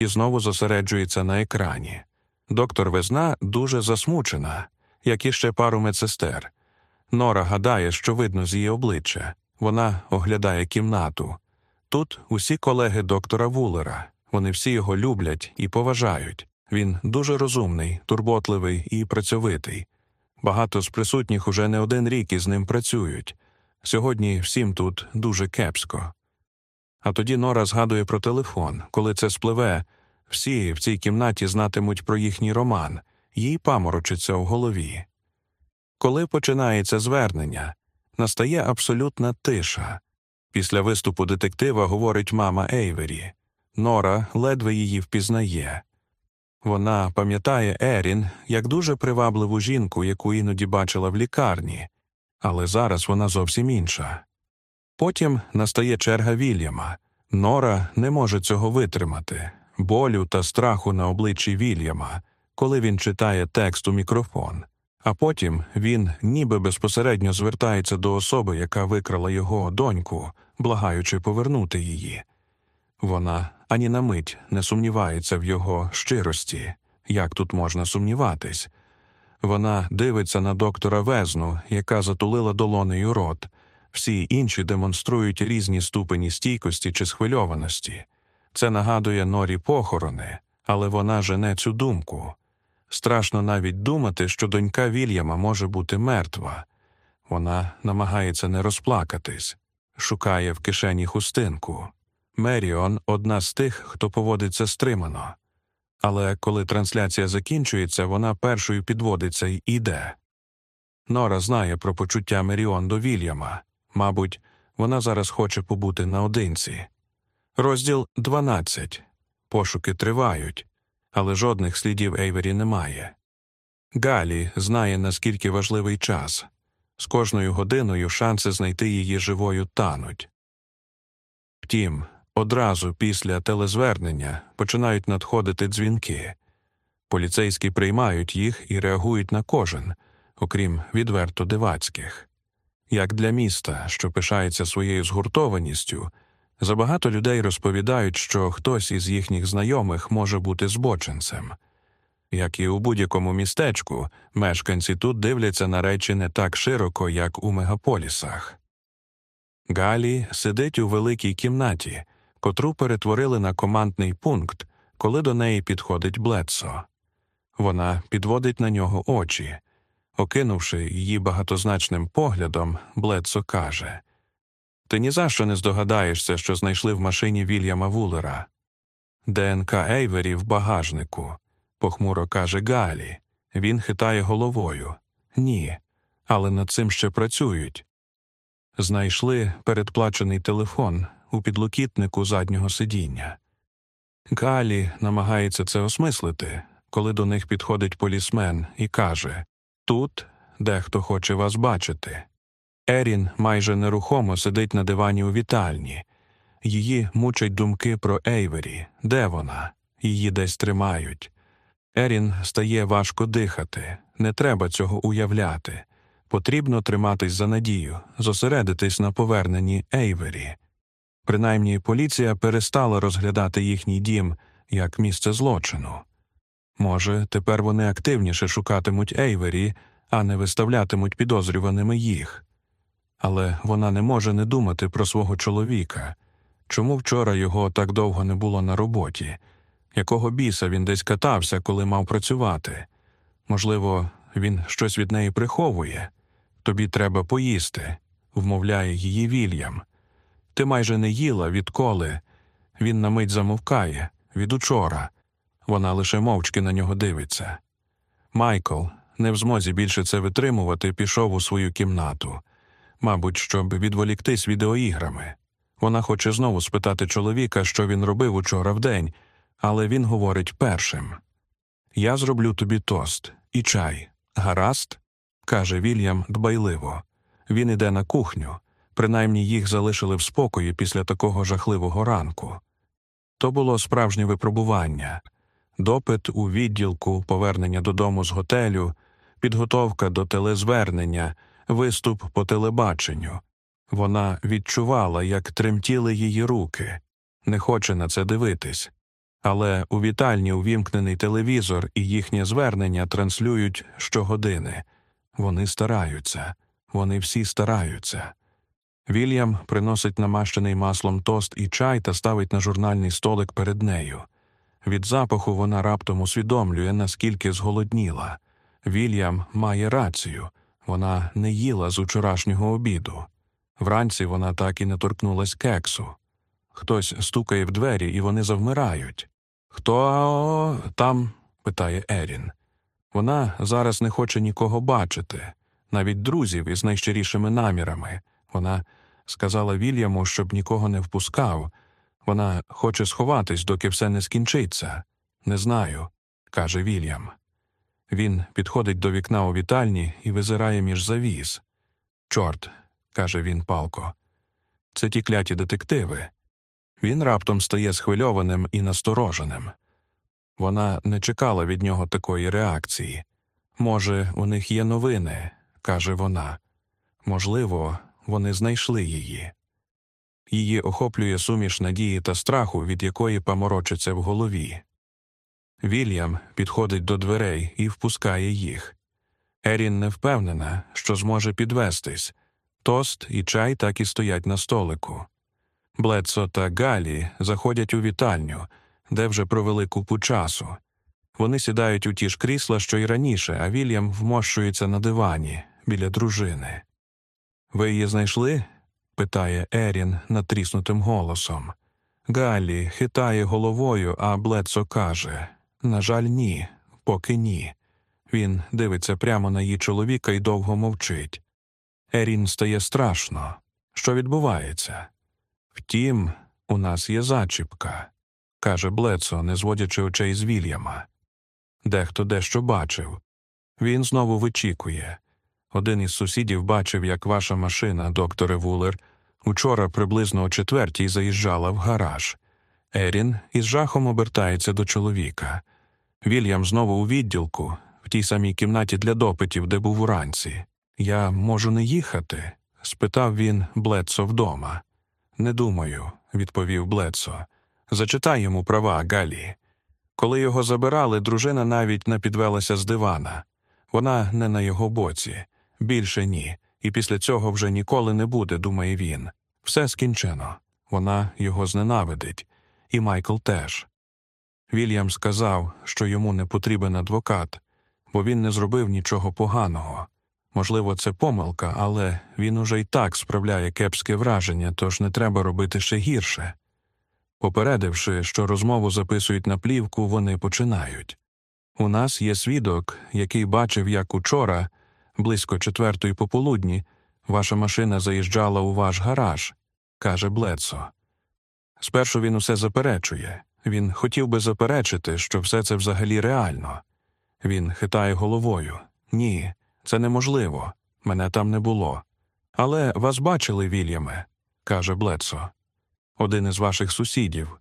і знову зосереджується на екрані. Доктор Везна дуже засмучена, як і ще пару медсестер. Нора гадає, що видно з її обличчя. Вона оглядає кімнату. Тут усі колеги доктора Вулера. Вони всі його люблять і поважають. Він дуже розумний, турботливий і працьовитий. Багато з присутніх уже не один рік із ним працюють. Сьогодні всім тут дуже кепсько. А тоді Нора згадує про телефон. Коли це спливе, всі в цій кімнаті знатимуть про їхній роман, їй паморочиться в голові. Коли починається звернення, настає абсолютна тиша. Після виступу детектива говорить мама Ейвері. Нора ледве її впізнає. Вона пам'ятає Ерін як дуже привабливу жінку, яку іноді бачила в лікарні, але зараз вона зовсім інша. Потім настає черга Вільяма. Нора не може цього витримати, болю та страху на обличчі Вільяма, коли він читає текст у мікрофон, а потім він ніби безпосередньо звертається до особи, яка викрала його доньку, благаючи повернути її. Вона ані на мить не сумнівається в його щирості, як тут можна сумніватись. Вона дивиться на доктора Везну, яка затулила долонею рот. Всі інші демонструють різні ступені стійкості чи схвильованості. Це нагадує норі похорони, але вона жене цю думку. Страшно навіть думати, що донька Вільяма може бути мертва. Вона намагається не розплакатись, шукає в кишені хустинку. Меріон одна з тих, хто поводиться стримано. Але коли трансляція закінчується, вона першою підводиться й іде. Нора знає про почуття Меріон до Вільяма. Мабуть, вона зараз хоче побути наодинці. Розділ 12. Пошуки тривають, але жодних слідів Ейвері немає. Галі знає, наскільки важливий час. З кожною годиною шанси знайти її живою тануть. Втім, одразу після телезвернення починають надходити дзвінки. Поліцейські приймають їх і реагують на кожен, окрім відверто дивацьких. Як для міста, що пишається своєю згуртованістю, забагато людей розповідають, що хтось із їхніх знайомих може бути збоченцем. Як і у будь-якому містечку, мешканці тут дивляться на речі не так широко, як у мегаполісах. Галі сидить у великій кімнаті, котру перетворили на командний пункт, коли до неї підходить Блецо. Вона підводить на нього очі. Окинувши її багатозначним поглядом, Блецо каже Ти ні за що не здогадаєшся, що знайшли в машині Вільяма Вулера. ДНК Ейвері в багажнику, похмуро каже Галі. Він хитає головою. Ні, але над цим ще працюють. Знайшли передплачений телефон у підлокітнику заднього сидіння. Галі намагається це осмислити, коли до них підходить полісмен і каже Тут дехто хоче вас бачити. Ерін майже нерухомо сидить на дивані у вітальні. Її мучать думки про Ейвері. Де вона? Її десь тримають. Ерін стає важко дихати. Не треба цього уявляти. Потрібно триматись за надію, зосередитись на поверненні Ейвері. Принаймні поліція перестала розглядати їхній дім як місце злочину. Може, тепер вони активніше шукатимуть Ейвері, а не виставлятимуть підозрюваними їх. Але вона не може не думати про свого чоловіка. Чому вчора його так довго не було на роботі? Якого біса він десь катався, коли мав працювати? Можливо, він щось від неї приховує. Тобі треба поїсти, вмовляє її Вільям. Ти майже не їла відколи. Він на мить замовкає від учора. Вона лише мовчки на нього дивиться. Майкл, не в змозі більше це витримувати, пішов у свою кімнату, мабуть, щоб відволіктись відеоіграми. Вона хоче знову спитати чоловіка, що він робив учора вдень, але він говорить першим Я зроблю тобі тост і чай. Гаразд? каже Вільям дбайливо. Він іде на кухню, принаймні їх залишили в спокої після такого жахливого ранку. То було справжнє випробування допит у відділку, повернення додому з готелю, підготовка до телезвернення, виступ по телебаченню. Вона відчувала, як тремтіли її руки, не хоче на це дивитись, Але у вітальні увімкнений телевізор і їхнє звернення транслюють щогодини. Вони стараються, вони всі стараються. Вільям приносить намащений маслом тост і чай та ставить на журнальний столик перед нею. Від запаху вона раптом усвідомлює, наскільки зголодніла. Вільям має рацію вона не їла з учорашнього обіду. Вранці вона так і не торкнулась кексу. Хтось стукає в двері, і вони завмирають. Хто там? питає Ерін. Вона зараз не хоче нікого бачити, навіть друзів із найщирішими намірами. Вона сказала Вільяму, щоб нікого не впускав. Вона хоче сховатись, доки все не скінчиться. Не знаю, каже Вільям. Він підходить до вікна у вітальні і визирає між завіс. Чорт, каже він палко. Це ті кляті детективи. Він раптом стає схвильованим і настороженим. Вона не чекала від нього такої реакції. Може, у них є новини, каже вона. Можливо, вони знайшли її. Її охоплює суміш надії та страху, від якої поморочиться в голові. Вільям підходить до дверей і впускає їх. Ерін не впевнена, що зможе підвестись. Тост і чай так і стоять на столику. Блецо та Галі заходять у вітальню, де вже провели купу часу. Вони сідають у ті ж крісла, що й раніше, а Вільям вмощується на дивані біля дружини. Ви її знайшли? Питає Ерін натріснутим голосом. Галі хитає головою, а Блецо каже На жаль, ні, поки ні. Він дивиться прямо на її чоловіка і довго мовчить. Ерін стає страшно. Що відбувається? Втім, у нас є зачіпка, каже Блецо, не зводячи очей з Вільяма. Дехто дещо бачив. Він знову вичікує. Один із сусідів бачив, як ваша машина, докторе Вулер, учора приблизно о четвертій заїжджала в гараж. Ерін із жахом обертається до чоловіка. Вільям знову у відділку, в тій самій кімнаті для допитів, де був уранці. Я можу не їхати? спитав він Блецо вдома. Не думаю, відповів Блецо. Зачитай йому права, Галі. Коли його забирали, дружина навіть не підвелася з дивана. Вона не на його боці. Більше ні, і після цього вже ніколи не буде, думає він. Все скінчено. Вона його зненавидить, і Майкл теж. Вільям сказав, що йому не потрібен адвокат, бо він не зробив нічого поганого. Можливо, це помилка, але він уже й так справляє кепське враження, тож не треба робити ще гірше. Попередивши, що розмову записують на плівку, вони починають. У нас є свідок, який бачив, як учора, близько четвертої пополудні, ваша машина заїжджала у ваш гараж, каже Блецо. Спершу він усе заперечує. Він хотів би заперечити, що все це взагалі реально. Він хитає головою. Ні, це неможливо. Мене там не було. Але вас бачили, Вільяме, каже Блецо. Один із ваших сусідів.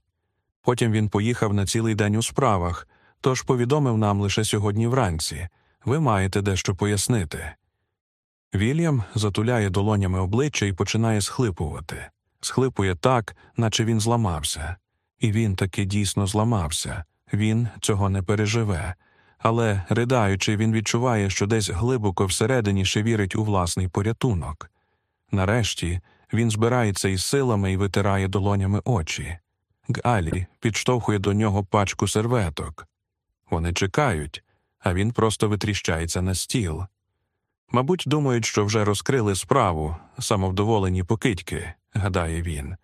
Потім він поїхав на цілий день у справах, тож повідомив нам лише сьогодні вранці ви маєте дещо пояснити. Вільям затуляє долонями обличчя і починає схлипувати. Схлипує так, наче він зламався. І він таки дійсно зламався. Він цього не переживе. Але, ридаючи, він відчуває, що десь глибоко всередині ще вірить у власний порятунок. Нарешті він збирається із силами і витирає долонями очі. Галі підштовхує до нього пачку серветок. Вони чекають, а він просто витріщається на стіл. Мабуть, думають, що вже розкрили справу, самовдоволені покидьки, гадає він.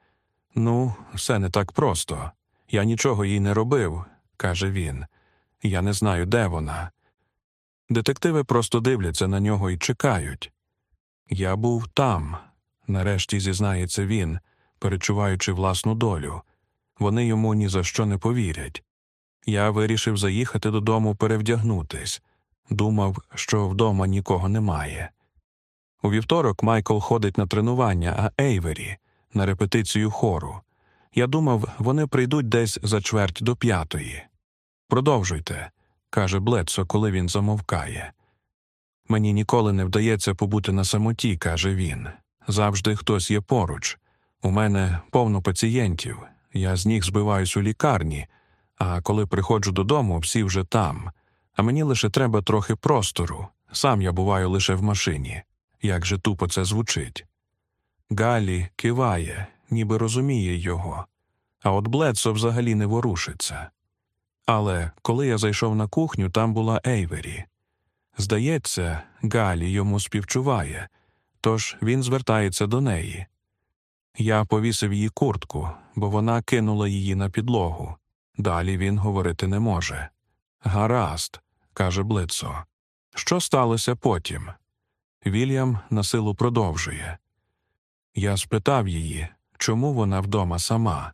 Ну, все не так просто. Я нічого їй не робив, каже він. Я не знаю, де вона. Детективи просто дивляться на нього і чекають. Я був там, нарешті зізнається він, перечуваючи власну долю. Вони йому ні за що не повірять. Я вирішив заїхати додому перевдягнутись, думав, що вдома нікого немає. У вівторок Майкл ходить на тренування, а Ейвері на репетицію хору. Я думав, вони прийдуть десь за чверть до п'ятої. Продовжуйте, каже Блецо, коли він замовкає. Мені ніколи не вдається побути на самоті, каже він. Завжди хтось є поруч. У мене повно пацієнтів. Я з них збиваюсь у лікарні, А коли приходжу додому, всі вже там, а мені лише треба трохи простору. Сам я буваю лише в машині. Як же тупо це звучить. Галі киває, ніби розуміє його, а от Бледсо взагалі не ворушиться. Але коли я зайшов на кухню, там була Ейвері. Здається, Галі йому співчуває, тож він звертається до неї. Я повісив її куртку, бо вона кинула її на підлогу. Далі він говорити не може. Гаразд, каже Блицо. Що сталося потім? Вільям на силу продовжує. Я спитав її, чому вона вдома сама.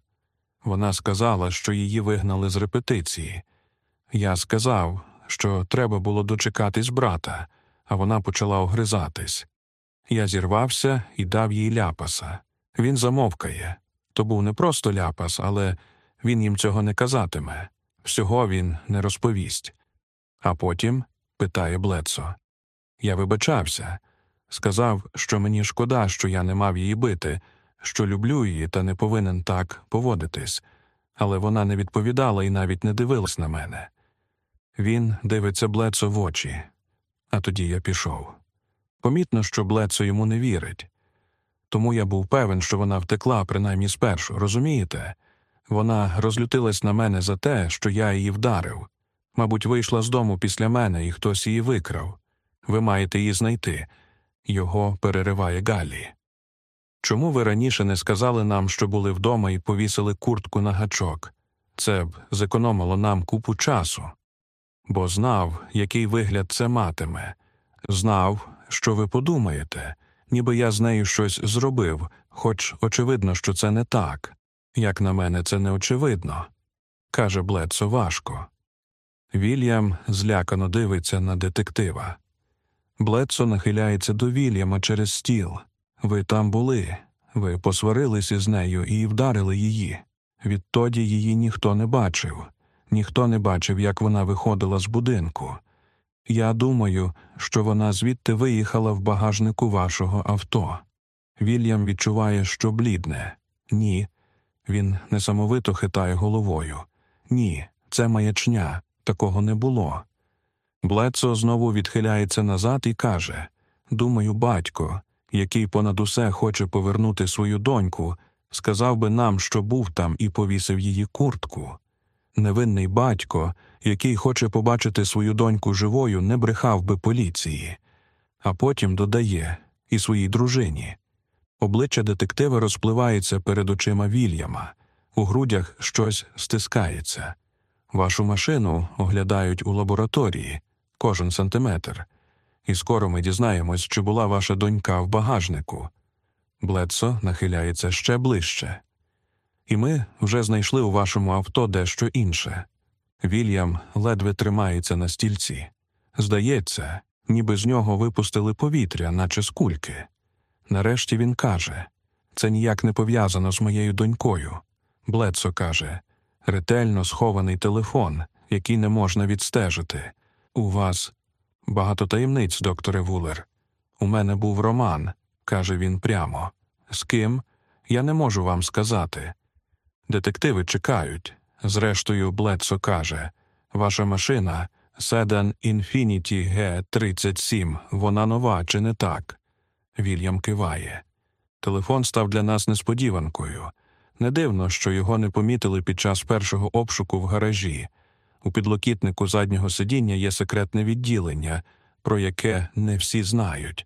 Вона сказала, що її вигнали з репетиції. Я сказав, що треба було дочекатись брата, а вона почала огризатись. Я зірвався і дав їй ляпаса. Він замовкає. То був не просто ляпас, але він їм цього не казатиме. Всього він не розповість. А потім питає Блецо. Я вибачався. Сказав, що мені шкода, що я не мав її бити, що люблю її та не повинен так поводитись, але вона не відповідала і навіть не дивилась на мене. Він дивиться Блецо в очі, а тоді я пішов. Помітно, що Блецо йому не вірить. Тому я був певен, що вона втекла, принаймні спершу, розумієте? Вона розлютилась на мене за те, що я її вдарив. Мабуть, вийшла з дому після мене і хтось її викрав. Ви маєте її знайти. Його перериває Галі. Чому ви раніше не сказали нам, що були вдома і повісили куртку на гачок? Це б зекономило нам купу часу. Бо знав, який вигляд це матиме, знав, що ви подумаєте, ніби я з нею щось зробив, хоч очевидно, що це не так. Як на мене, це не очевидно, каже Блецо важко. Вільям злякано дивиться на детектива. Блецо нахиляється до Вільяма через стіл. Ви там були, ви посварились із нею і вдарили її. Відтоді її ніхто не бачив, ніхто не бачив, як вона виходила з будинку. Я думаю, що вона звідти виїхала в багажнику вашого авто. Вільям відчуває, що блідне. Ні. Він несамовито хитає головою. Ні, це маячня, такого не було. Блецо знову відхиляється назад і каже Думаю, батько, який понад усе хоче повернути свою доньку, сказав би нам, що був там і повісив її куртку. Невинний батько, який хоче побачити свою доньку живою, не брехав би поліції, а потім додає і своїй дружині. Обличчя детектива розпливається перед очима Вільяма, у грудях щось стискається. Вашу машину оглядають у лабораторії кожен сантиметр, і скоро ми дізнаємось, чи була ваша донька в багажнику. Блецо нахиляється ще ближче. І ми вже знайшли у вашому авто дещо інше. Вільям ледве тримається на стільці. Здається, ніби з нього випустили повітря, наче з кульки. Нарешті він каже це ніяк не пов'язано з моєю донькою. Блецо каже ретельно схований телефон, який не можна відстежити. У вас багато таємниць, докторе Вулер. У мене був роман, каже він прямо. З ким? Я не можу вам сказати. Детективи чекають. Зрештою, Блецо каже Ваша машина Седан Infiniti G37, вона нова, чи не так? Вільям киває. Телефон став для нас несподіванкою. Не дивно, що його не помітили під час першого обшуку в гаражі. У підлокітнику заднього сидіння є секретне відділення, про яке не всі знають.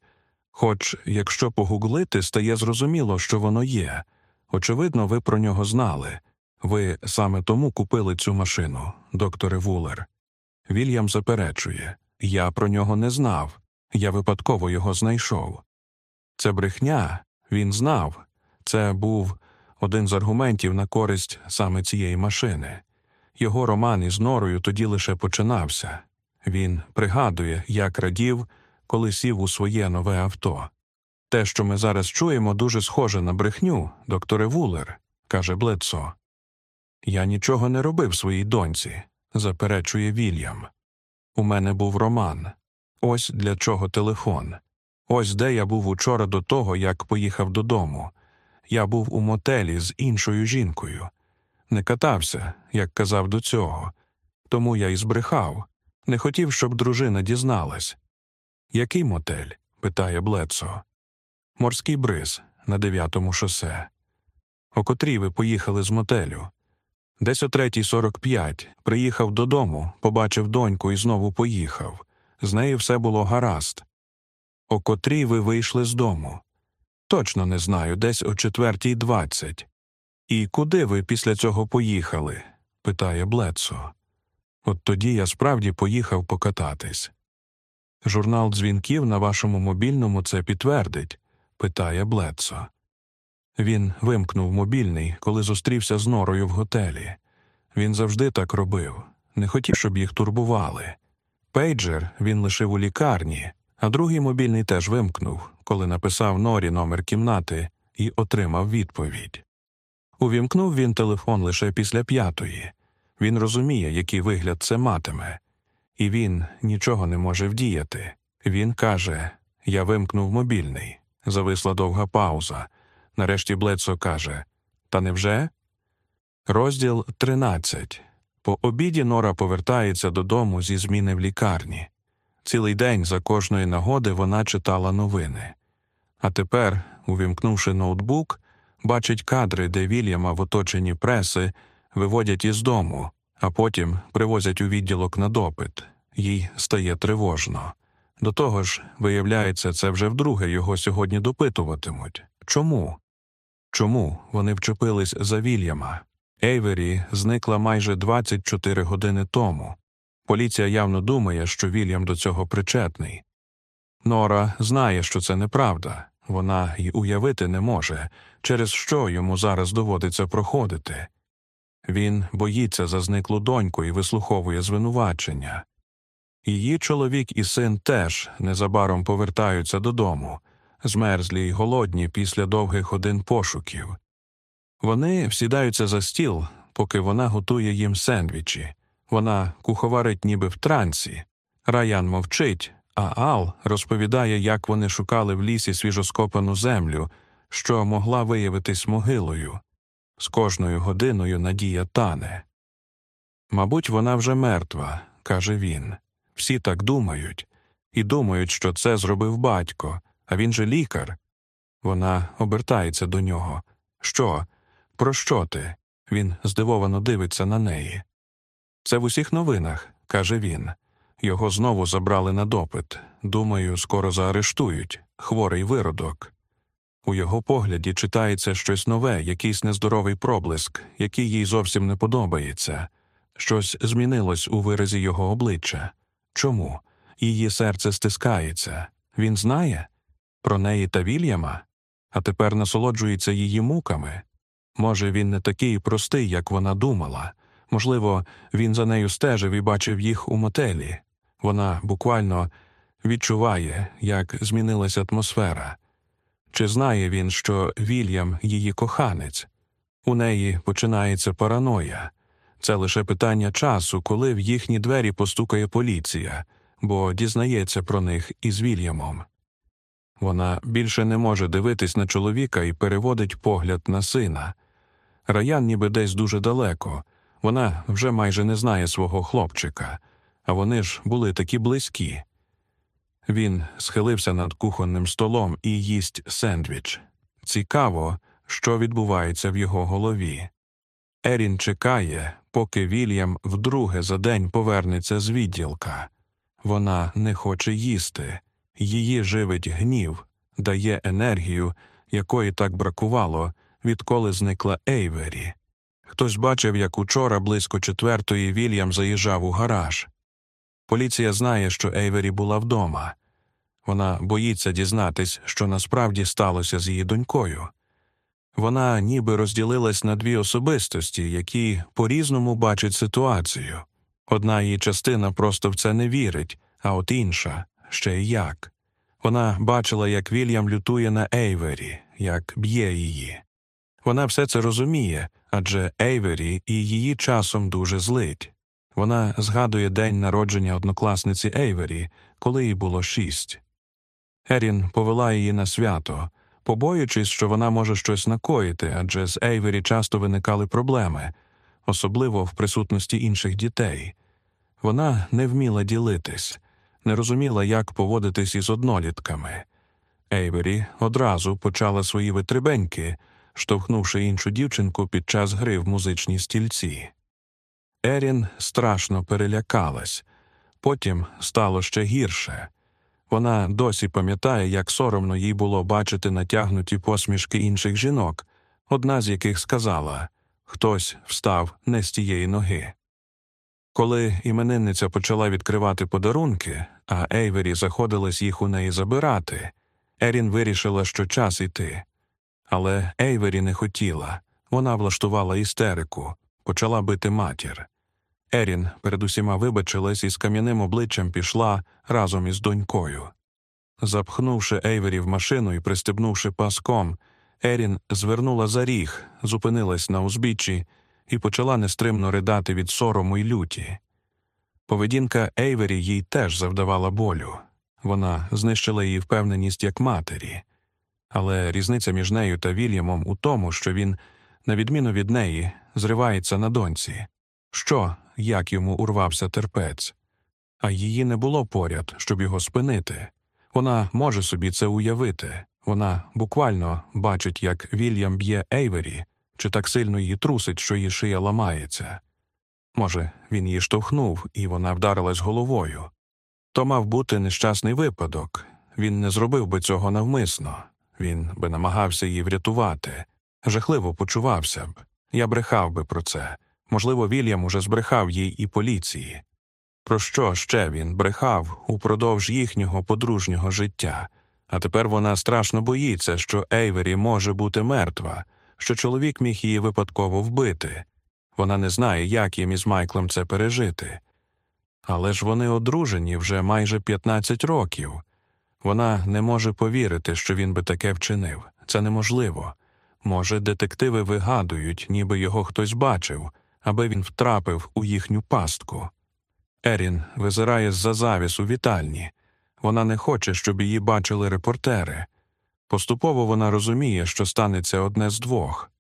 Хоч, якщо погуглити, стає зрозуміло, що воно є. Очевидно, ви про нього знали. Ви саме тому купили цю машину, докторе Вулер. Вільям заперечує я про нього не знав, я випадково його знайшов. Це брехня, він знав. Це був один з аргументів на користь саме цієї машини. Його роман із норою тоді лише починався. Він пригадує, як радів, коли сів у своє нове авто. Те, що ми зараз чуємо, дуже схоже на брехню, докторе Вулер, каже Блецо. Я нічого не робив своїй доньці, заперечує Вільям. У мене був роман. Ось для чого телефон. Ось де я був учора до того, як поїхав додому. Я був у мотелі з іншою жінкою. не катався, як казав до цього. Тому я і збрехав. Не хотів, щоб дружина дізналась. Який мотель? питає Блецо. Морський бриз на дев'ятому шосе. О котрій ви поїхали з мотелю. Десь о третій сорок п'ять приїхав додому, побачив доньку і знову поїхав. З нею все було гаразд. О котрій ви вийшли з дому? Точно не знаю, десь о четвертій двадцять. І куди ви після цього поїхали? питає Блецо. От тоді я справді поїхав покататись. Журнал дзвінків на вашому мобільному це підтвердить? питає Блецо. Він вимкнув мобільний, коли зустрівся з норою в готелі. Він завжди так робив, не хотів, щоб їх турбували. Пейджер він лишив у лікарні, а другий мобільний теж вимкнув, коли написав Норі номер кімнати і отримав відповідь. Увімкнув він телефон лише після п'ятої. Він розуміє, який вигляд це матиме, і він нічого не може вдіяти. Він каже Я вимкнув мобільний. Зависла довга пауза. Нарешті Блецо каже Та невже? Розділ 13. По обіді Нора повертається додому зі зміни в лікарні. Цілий день за кожної нагоди вона читала новини. А тепер, увімкнувши ноутбук, бачить кадри, де Вільяма в оточенні преси виводять із дому, а потім привозять у відділок на допит. Їй стає тривожно. До того ж, виявляється, це вже вдруге його сьогодні допитуватимуть. Чому? Чому вони вчепились за Вільяма? Ейвері зникла майже 24 години тому. Поліція явно думає, що Вільям до цього причетний. Нора знає, що це неправда, вона й уявити не може, через що йому зараз доводиться проходити. Він боїться за зниклу доньку і вислуховує звинувачення. Її чоловік і син теж незабаром повертаються додому, змерзлі й голодні після довгих годин пошуків. Вони всідаються за стіл, поки вона готує їм сендвічі. Вона куховарить ніби в трансі. Раян мовчить, а Ал розповідає, як вони шукали в лісі свіжоскопану землю, що могла виявитись могилою. З кожною годиною надія тане. Мабуть, вона вже мертва, каже він. Всі так думають, і думають, що це зробив батько, а він же лікар. Вона обертається до нього. Що? Про що ти? Він здивовано дивиться на неї. Це в усіх новинах, каже він. Його знову забрали на допит. Думаю, скоро заарештують хворий виродок. У його погляді читається щось нове, якийсь нездоровий проблиск, який їй зовсім не подобається. Щось змінилось у виразі його обличчя. Чому? Її серце стискається. Він знає про неї та Вільяма, а тепер насолоджується її муками. Може, він не такий простий, як вона думала. Можливо, він за нею стежив і бачив їх у мотелі. Вона буквально відчуває, як змінилася атмосфера. Чи знає він, що Вільям її коханець? У неї починається параноя. Це лише питання часу, коли в їхні двері постукає поліція, бо дізнається про них із Вільямом. Вона більше не може дивитись на чоловіка і переводить погляд на сина. Раян ніби десь дуже далеко, вона вже майже не знає свого хлопчика, а вони ж були такі близькі. Він схилився над кухонним столом і їсть сендвіч. Цікаво, що відбувається в його голові. Ерін чекає, поки Вільям вдруге за день повернеться з відділка. Вона не хоче їсти, її живить гнів, дає енергію, якої так бракувало, відколи зникла Ейвері. Хтось бачив, як учора близько четвертої Вільям заїжджав у гараж. Поліція знає, що Ейвері була вдома. Вона боїться дізнатись, що насправді сталося з її донькою. Вона ніби розділилась на дві особистості, які по різному бачать ситуацію. Одна її частина просто в це не вірить, а от інша ще й як. Вона бачила, як Вільям лютує на Ейвері, як б'є її. Вона все це розуміє, адже Ейвері і її часом дуже злить. Вона згадує день народження однокласниці Ейвері, коли їй було шість. Ерін повела її на свято, побоюючись, що вона може щось накоїти, адже з Ейвері часто виникали проблеми. особливо в присутності інших дітей. Вона не вміла ділитись, не розуміла, як поводитись із однолітками. Ейвері одразу почала свої витребеньки, штовхнувши іншу дівчинку під час гри в музичній стільці. Ерін страшно перелякалась, потім стало ще гірше. Вона досі пам'ятає, як соромно їй було бачити натягнуті посмішки інших жінок, одна з яких сказала хтось встав не з тієї ноги. Коли іменинниця почала відкривати подарунки, а Ейвері заходилась їх у неї забирати, Ерін вирішила, що час іти. Але Ейвері не хотіла вона влаштувала істерику, почала бити матір. Ерін перед усіма вибачилась і з кам'яним обличчям пішла разом із донькою. Запхнувши Ейвері в машину і пристебнувши паском, Ерін звернула за ріг, зупинилась на узбіччі і почала нестримно ридати від сорому й люті. Поведінка Ейвері їй теж завдавала болю вона знищила її впевненість як матері, але різниця між нею та Вільямом у тому, що він, на відміну від неї, зривається на доньці. Що, як йому урвався терпець, а її не було поряд, щоб його спинити. Вона може собі це уявити. Вона буквально бачить, як Вільям б'є Ейвері, чи так сильно її трусить, що її шия ламається. Може, він її штовхнув, і вона вдарилась головою. То мав бути нещасний випадок. Він не зробив би цього навмисно, він би намагався її врятувати. Жахливо почувався б. Я брехав би про це. Можливо, Вільям уже збрехав їй і поліції. Про що ще він брехав упродовж їхнього подружнього життя, а тепер вона страшно боїться, що Ейвері може бути мертва, що чоловік міг її випадково вбити. Вона не знає, як їм із Майклом це пережити. Але ж вони одружені вже майже 15 років. Вона не може повірити, що він би таке вчинив. Це неможливо. Може, детективи вигадують, ніби його хтось бачив, аби він втрапив у їхню пастку. Ерін визирає з за завіс у вітальні. Вона не хоче, щоб її бачили репортери. Поступово вона розуміє, що станеться одне з двох.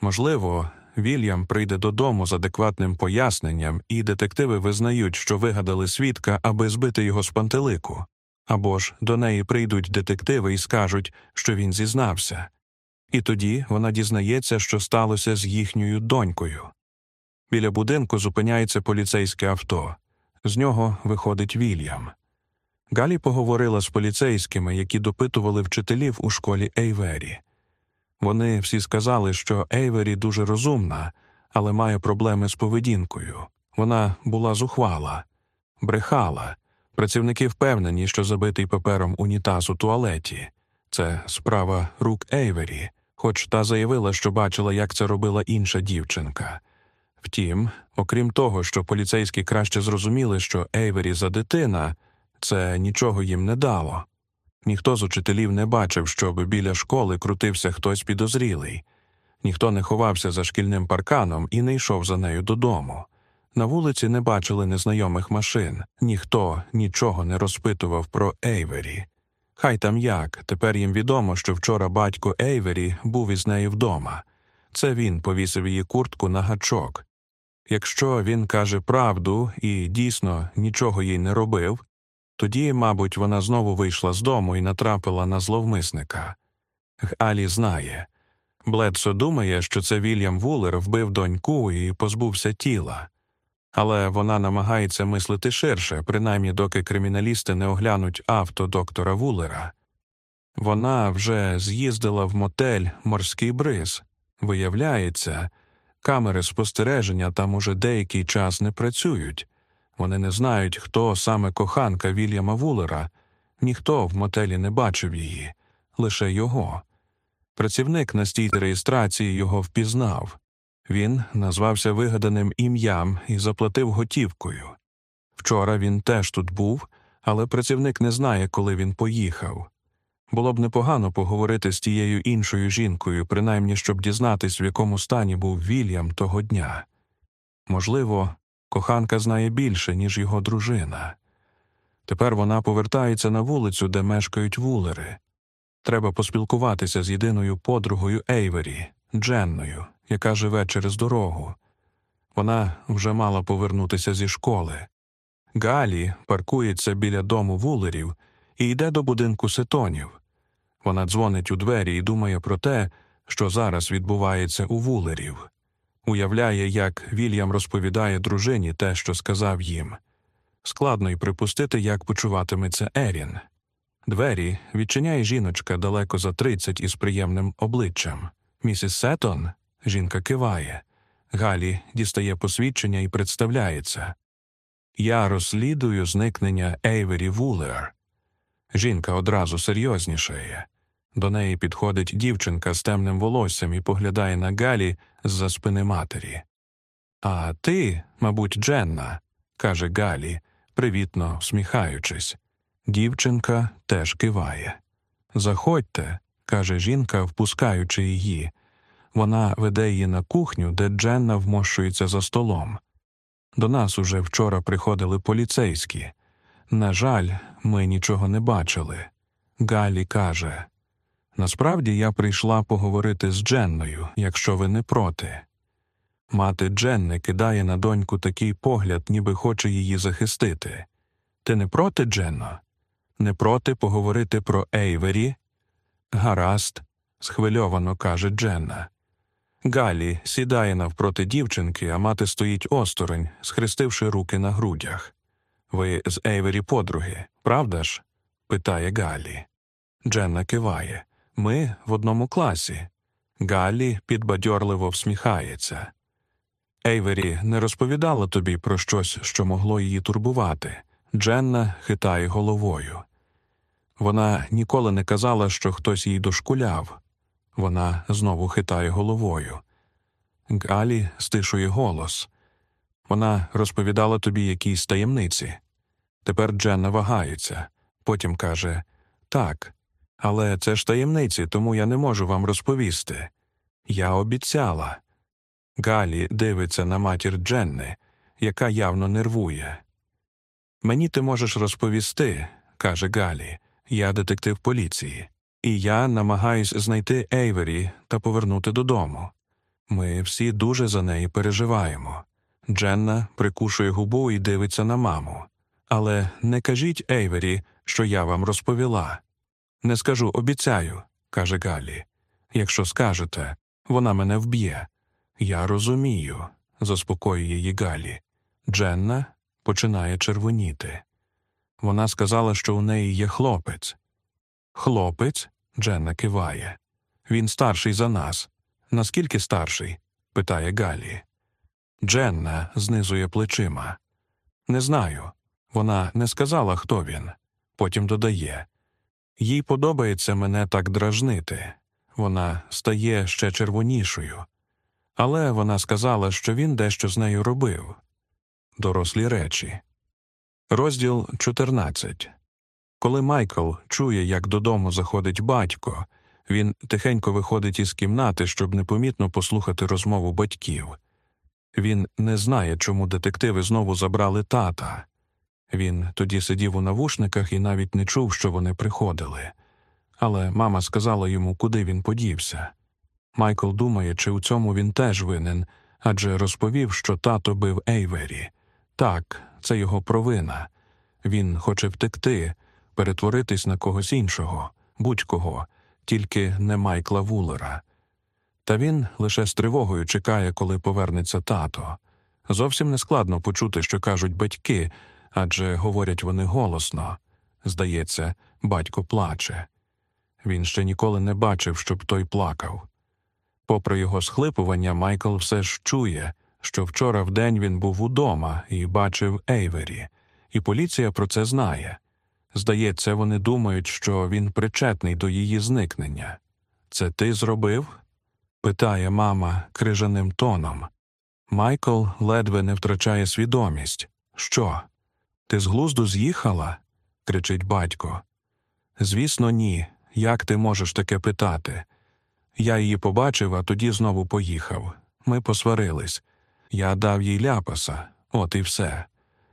Можливо, Вільям прийде додому з адекватним поясненням, і детективи визнають, що вигадали свідка, аби збити його з пантелику. Або ж до неї прийдуть детективи і скажуть, що він зізнався. І тоді вона дізнається, що сталося з їхньою донькою. Біля будинку зупиняється поліцейське авто. З нього виходить Вільям. Галі поговорила з поліцейськими, які допитували вчителів у школі Ейвері. Вони всі сказали, що Ейвері дуже розумна, але має проблеми з поведінкою. Вона була зухвала, брехала. Працівники впевнені, що забитий папером унітаз у туалеті це справа рук Ейвері, хоч та заявила, що бачила, як це робила інша дівчинка. Втім, окрім того, що поліцейські краще зрозуміли, що Ейвері за дитина, це нічого їм не дало. Ніхто з учителів не бачив, щоб біля школи крутився хтось підозрілий, ніхто не ховався за шкільним парканом і не йшов за нею додому. На вулиці не бачили незнайомих машин, ніхто нічого не розпитував про Ейвері. Хай там як, тепер їм відомо, що вчора батько Ейвері був із нею вдома. Це він повісив її куртку на гачок. Якщо він каже правду і дійсно нічого їй не робив, тоді, мабуть, вона знову вийшла з дому і натрапила на зловмисника. Алі знає. Бледсо думає, що це Вільям Вулер вбив доньку і позбувся тіла, але вона намагається мислити ширше, принаймні доки криміналісти не оглянуть авто доктора Вулера. Вона вже з'їздила в мотель морський бриз. Виявляється, камери спостереження там уже деякий час не працюють. Вони не знають, хто саме коханка Вільяма Вулера, ніхто в мотелі не бачив її, лише його. Працівник на стійці реєстрації його впізнав. Він назвався вигаданим ім'ям і заплатив готівкою. Вчора він теж тут був, але працівник не знає, коли він поїхав. Було б непогано поговорити з тією іншою жінкою, принаймні щоб дізнатись, в якому стані був Вільям того дня. Можливо, Коханка знає більше, ніж його дружина. Тепер вона повертається на вулицю, де мешкають вулери. Треба поспілкуватися з єдиною подругою Ейвері, Дженною, яка живе через дорогу. Вона вже мала повернутися зі школи. Галі паркується біля дому вулерів і йде до будинку сетонів. Вона дзвонить у двері і думає про те, що зараз відбувається у вулерів. Уявляє, як Вільям розповідає дружині те, що сказав їм. Складно й припустити, як почуватиметься Ерін. Двері відчиняє жіночка далеко за тридцять із приємним обличчям. Місіс Сеттон жінка киває. Галі дістає посвідчення і представляється. Я розслідую зникнення Ейвері Вулер. Жінка одразу серйознішає. До неї підходить дівчинка з темним волоссям і поглядає на Галі з-за спини матері. А ти, мабуть, Дженна, каже Галі, привітно всміхаючись. Дівчинка теж киває. Заходьте, каже жінка, впускаючи її. Вона веде її на кухню, де Дженна вмощується за столом. До нас уже вчора приходили поліцейські. На жаль, ми нічого не бачили. Галі каже Насправді я прийшла поговорити з Дженною, якщо ви не проти. Мати Дженни кидає на доньку такий погляд, ніби хоче її захистити. Ти не проти, Дженно? Не проти поговорити про Ейвері? Гаразд, схвильовано каже Дженна. Галі сідає навпроти дівчинки, а мати стоїть осторонь, схрестивши руки на грудях. Ви з Ейвері подруги, правда ж? питає Галі. Дженна киває. Ми в одному класі. Галі підбадьорливо всміхається. Ейвері не розповідала тобі про щось, що могло її турбувати. Дженна хитає головою. Вона ніколи не казала, що хтось їй дошкуляв. Вона знову хитає головою. Галі стишує голос. Вона розповідала тобі якісь таємниці. Тепер Дженна вагається. Потім каже Так, але це ж таємниці, тому я не можу вам розповісти. Я обіцяла. Галі дивиться на матір Дженни, яка явно нервує. Мені ти можеш розповісти, каже Галі. Я детектив поліції, і я намагаюсь знайти Ейвері та повернути додому. Ми всі дуже за неї переживаємо. Дженна прикушує губу і дивиться на маму. Але не кажіть Ейвері, що я вам розповіла. Не скажу, обіцяю, каже Галі. Якщо скажете, вона мене вб'є. Я розумію, заспокоює її Галі. Дженна починає червоніти. Вона сказала, що у неї є хлопець. Хлопець? Дженна киває. Він старший за нас. Наскільки старший? питає Галі. Дженна знизує плечима. Не знаю. Вона не сказала, хто він. Потім додає їй подобається мене так дражнити. Вона стає ще червонішою. Але вона сказала, що він дещо з нею робив. Дорослі речі. Розділ 14 Коли Майкл чує, як додому заходить батько, він тихенько виходить із кімнати, щоб непомітно послухати розмову батьків. Він не знає, чому детективи знову забрали тата. Він тоді сидів у навушниках і навіть не чув, що вони приходили. Але мама сказала йому, куди він подівся. Майкл думає, чи у цьому він теж винен, адже розповів, що тато бив Ейвері. Так, це його провина. Він хоче втекти, перетворитись на когось іншого, будь-кого, тільки не Майкла Вулера. Та він лише з тривогою чекає, коли повернеться тато. Зовсім не складно почути, що кажуть батьки, адже говорять вони голосно. Здається, батько плаче. Він ще ніколи не бачив, щоб той плакав. Попри його схлипування, Майкл все ж чує, що вчора вдень він був удома і бачив Ейвері, і поліція про це знає. Здається, вони думають, що він причетний до її зникнення. Це ти зробив? питає мама крижаним тоном. Майкл ледве не втрачає свідомість. Що? Ти з глузду з'їхала? кричить батько. Звісно, ні. Як ти можеш таке питати? Я її побачив, а тоді знову поїхав. Ми посварились. Я дав їй ляпаса, от і все.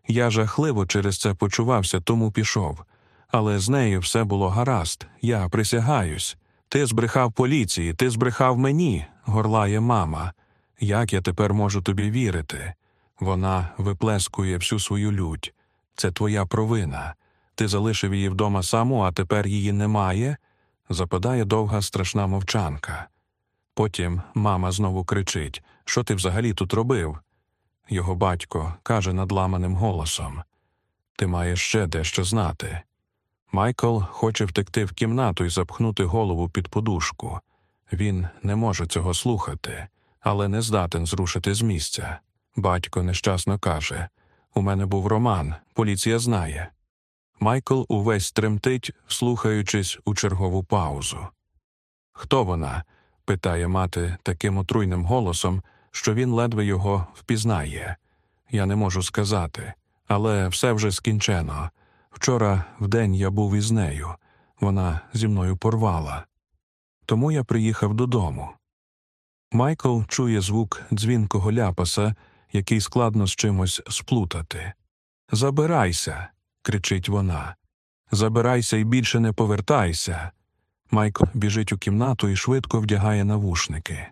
Я жахливо через це почувався, тому пішов. Але з нею все було гаразд, я присягаюсь. Ти збрехав поліції, ти збрехав мені, горлає мама. Як я тепер можу тобі вірити? Вона виплескує всю свою лють. Це твоя провина. Ти залишив її вдома саму, а тепер її немає. Западає довга страшна мовчанка. Потім мама знову кричить Що ти взагалі тут робив? Його батько каже надламаним голосом Ти маєш ще дещо знати. Майкл хоче втекти в кімнату і запхнути голову під подушку. Він не може цього слухати, але не здатен зрушити з місця. Батько нещасно каже У мене був роман, поліція знає. Майкл увесь тремтить, слухаючись у чергову паузу. Хто вона? питає мати таким отруйним голосом, що він ледве його впізнає. Я не можу сказати, але все вже скінчено. Вчора вдень я був із нею, вона зі мною порвала. Тому я приїхав додому. Майкл чує звук дзвінкого ляпаса, який складно з чимось сплутати. Забирайся, кричить вона. Забирайся і більше не повертайся. Майкл біжить у кімнату і швидко вдягає навушники.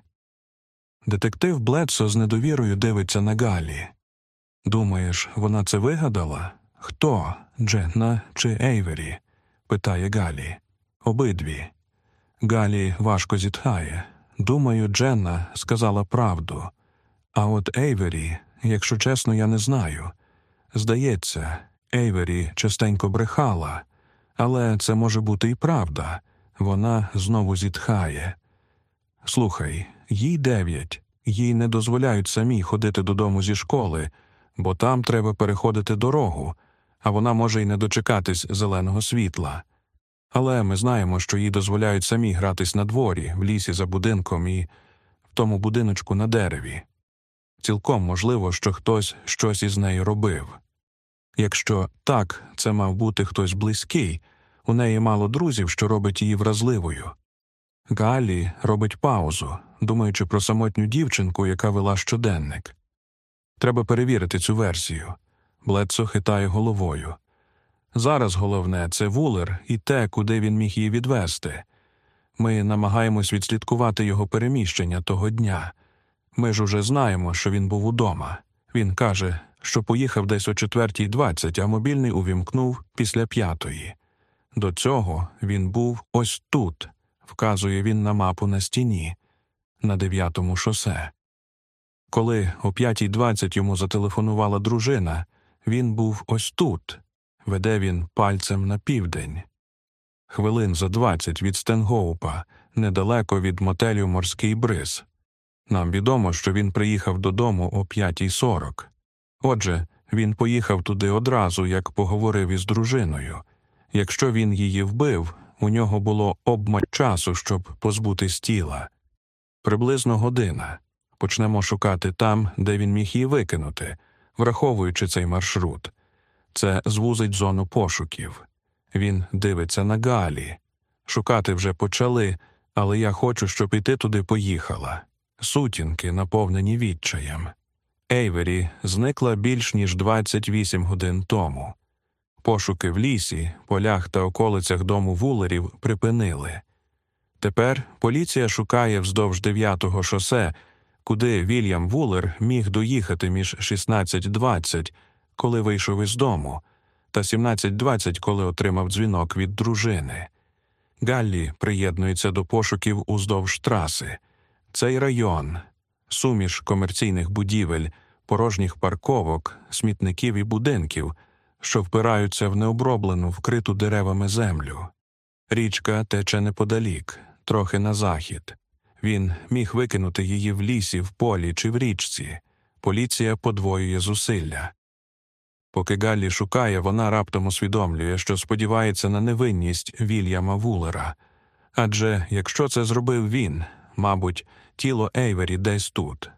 Детектив Бледсо з недовірою дивиться на Галі. Думаєш, вона це вигадала? Хто? Дженна чи Ейвері? питає Галі. Обидві. Галі важко зітхає. Думаю, Дженна сказала правду. А от Ейвері, якщо чесно, я не знаю. Здається, Ейвері частенько брехала, але це може бути і правда. Вона знову зітхає. Слухай, їй дев'ять, їй не дозволяють самі ходити додому зі школи, бо там треба переходити дорогу, а вона може й не дочекатись зеленого світла. Але ми знаємо, що їй дозволяють самі гратись на дворі, в лісі за будинком і в тому будиночку на дереві. Цілком можливо, що хтось щось із нею робив. Якщо так, це мав бути хтось близький, у неї мало друзів, що робить її вразливою. Галі робить паузу, думаючи про самотню дівчинку, яка вела щоденник. Треба перевірити цю версію. Блецо хитає головою. Зараз головне це вулер і те, куди він міг її відвести. Ми намагаємось відслідкувати його переміщення того дня. Ми ж уже знаємо, що він був удома. Він каже, що поїхав десь о 4.20, а мобільний увімкнув після п'ятої. До цього він був ось тут, вказує він на мапу на стіні, на дев'ятому шосе. Коли о 5.20 йому зателефонувала дружина, він був ось тут, веде він пальцем на південь. Хвилин за двадцять від Стенгоупа, недалеко від мотелю Морський бриз. Нам відомо, що він приїхав додому о 5.40. Отже, він поїхав туди одразу, як поговорив із дружиною. Якщо він її вбив, у нього було обмаль часу, щоб позбутись тіла. Приблизно година. Почнемо шукати там, де він міг її викинути, враховуючи цей маршрут. Це звузить зону пошуків. Він дивиться на Галі. Шукати вже почали, але я хочу, щоб і ти туди поїхала. Сутінки, наповнені відчаєм. Ейвері зникла більш ніж 28 годин тому. Пошуки в лісі, полях та околицях дому вулерів припинили. Тепер поліція шукає вздовж 9-го шосе, куди Вільям Вулер міг доїхати між 16.20, коли вийшов із дому, та 17.20, коли отримав дзвінок від дружини. Галлі приєднується до пошуків уздовж траси. Цей район, суміш комерційних будівель, порожніх парковок, смітників і будинків, що впираються в необроблену, вкриту деревами землю. Річка тече неподалік, трохи на захід. Він міг викинути її в лісі, в полі чи в річці. Поліція подвоює зусилля. Поки Галлі шукає, вона раптом усвідомлює, що сподівається на невинність Вільяма Вулера. Адже якщо це зробив він, мабуть, тіло Ейвері десь тут.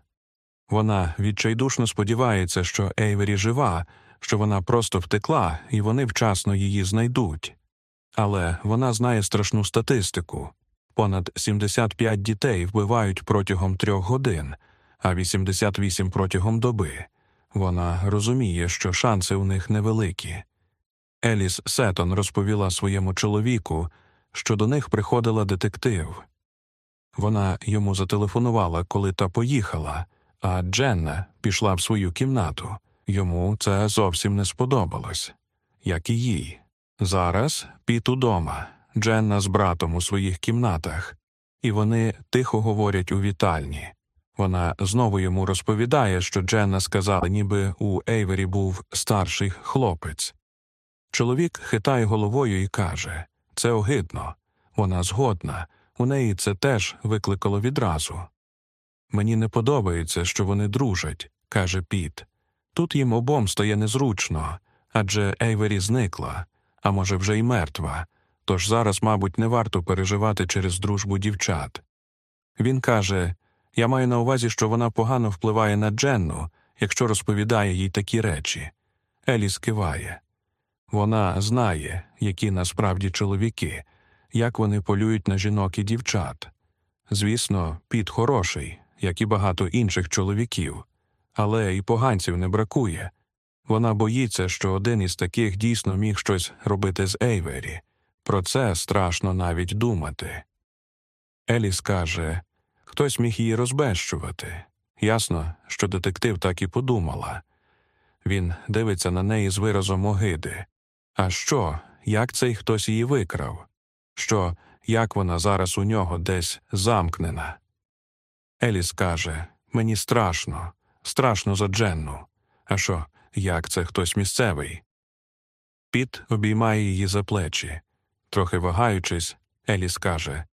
Вона відчайдушно сподівається, що Ейвері жива, що вона просто втекла, і вони вчасно її знайдуть. Але вона знає страшну статистику понад 75 дітей вбивають протягом трьох годин, а 88 протягом доби. Вона розуміє, що шанси у них невеликі. Еліс Сетон розповіла своєму чоловіку, що до них приходила детектив. Вона йому зателефонувала, коли та поїхала, а Дженна пішла в свою кімнату. Йому це зовсім не сподобалось, як і їй. Зараз Піт удома, Дженна з братом у своїх кімнатах, і вони тихо говорять у вітальні. Вона знову йому розповідає, що Дженна сказала, ніби у Ейвері був старший хлопець. Чоловік хитає головою і каже це огидно, вона згодна, у неї це теж викликало відразу. Мені не подобається, що вони дружать, каже Піт. Тут їм обом стає незручно, адже Ейвері зникла, а може, вже й мертва, тож зараз, мабуть, не варто переживати через дружбу дівчат. Він каже я маю на увазі, що вона погано впливає на Дженну, якщо розповідає їй такі речі. Еліс киває. Вона знає, які насправді чоловіки, як вони полюють на жінок і дівчат. Звісно, Піт хороший, як і багато інших чоловіків, але і поганців не бракує. Вона боїться, що один із таких дійсно міг щось робити з Ейвері. Про це страшно навіть думати. Еліс каже хтось міг її розбещувати. Ясно, що детектив так і подумала. Він дивиться на неї з виразом огиди. А що, як цей хтось її викрав? Що, як вона зараз у нього десь замкнена? Еліс каже Мені страшно, страшно за Дженну. А що, як це хтось місцевий? Піт обіймає її за плечі. Трохи вагаючись, Еліс каже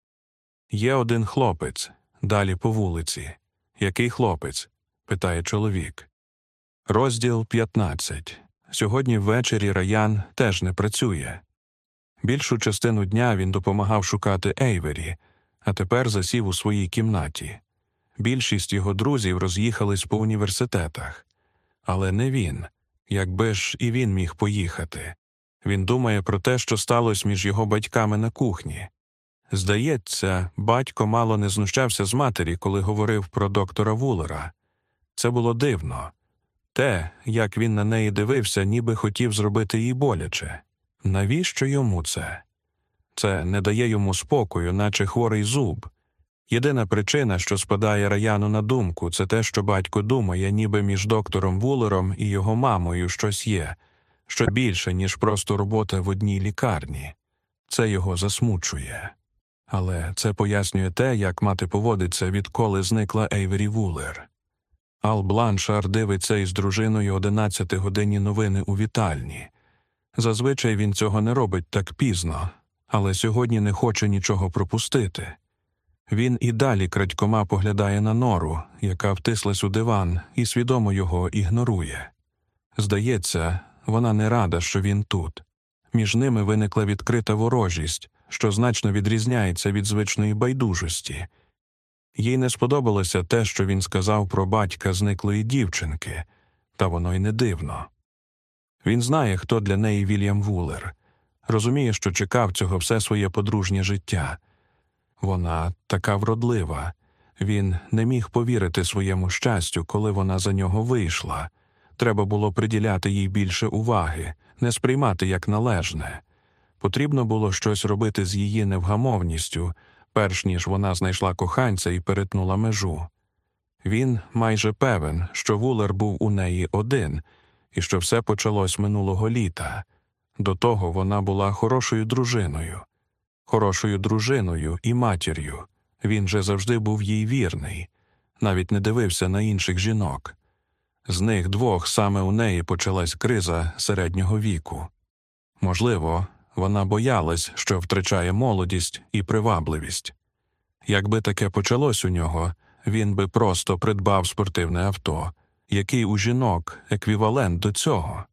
Є один хлопець, далі по вулиці. Який хлопець? питає чоловік. Розділ 15. Сьогодні ввечері Раян теж не працює. Більшу частину дня він допомагав шукати Ейвері, а тепер засів у своїй кімнаті. Більшість його друзів роз'їхались по університетах. Але не він. Якби ж і він міг поїхати. Він думає про те, що сталося між його батьками на кухні. Здається, батько мало не знущався з матері, коли говорив про доктора Вулера. Це було дивно. Те, як він на неї дивився, ніби хотів зробити їй боляче. Навіщо йому це? Це не дає йому спокою, наче хворий зуб. Єдина причина, що спадає раяну на думку, це те, що батько думає, ніби між доктором Вулером і його мамою щось є, що більше, ніж просто робота в одній лікарні. Це його засмучує. Але це пояснює те, як мати поводиться, відколи зникла Ейвері Вулер. Ал Бланшар дивиться із дружиною одинадцяти годинні новини у вітальні. Зазвичай він цього не робить так пізно, але сьогодні не хоче нічого пропустити. Він і далі крадькома поглядає на нору, яка втислась у диван, і свідомо його ігнорує. Здається, вона не рада, що він тут. Між ними виникла відкрита ворожість, що значно відрізняється від звичної байдужості. Їй не сподобалося те, що він сказав про батька зниклої дівчинки, та воно й не дивно. Він знає, хто для неї Вільям Вулер, розуміє, що чекав цього все своє подружнє життя. Вона така вродлива, він не міг повірити своєму щастю, коли вона за нього вийшла. Треба було приділяти їй більше уваги, не сприймати як належне. Потрібно було щось робити з її невгамовністю, перш ніж вона знайшла коханця і перетнула межу. Він майже певен, що вулер був у неї один, і що все почалось минулого літа. До того вона була хорошою дружиною, хорошою дружиною і матір'ю. Він же завжди був їй вірний, навіть не дивився на інших жінок. З них двох саме у неї почалась криза середнього віку. Можливо, вона боялась, що втрачає молодість і привабливість. Якби таке почалось у нього, він би просто придбав спортивне авто, який у жінок еквівалент до цього.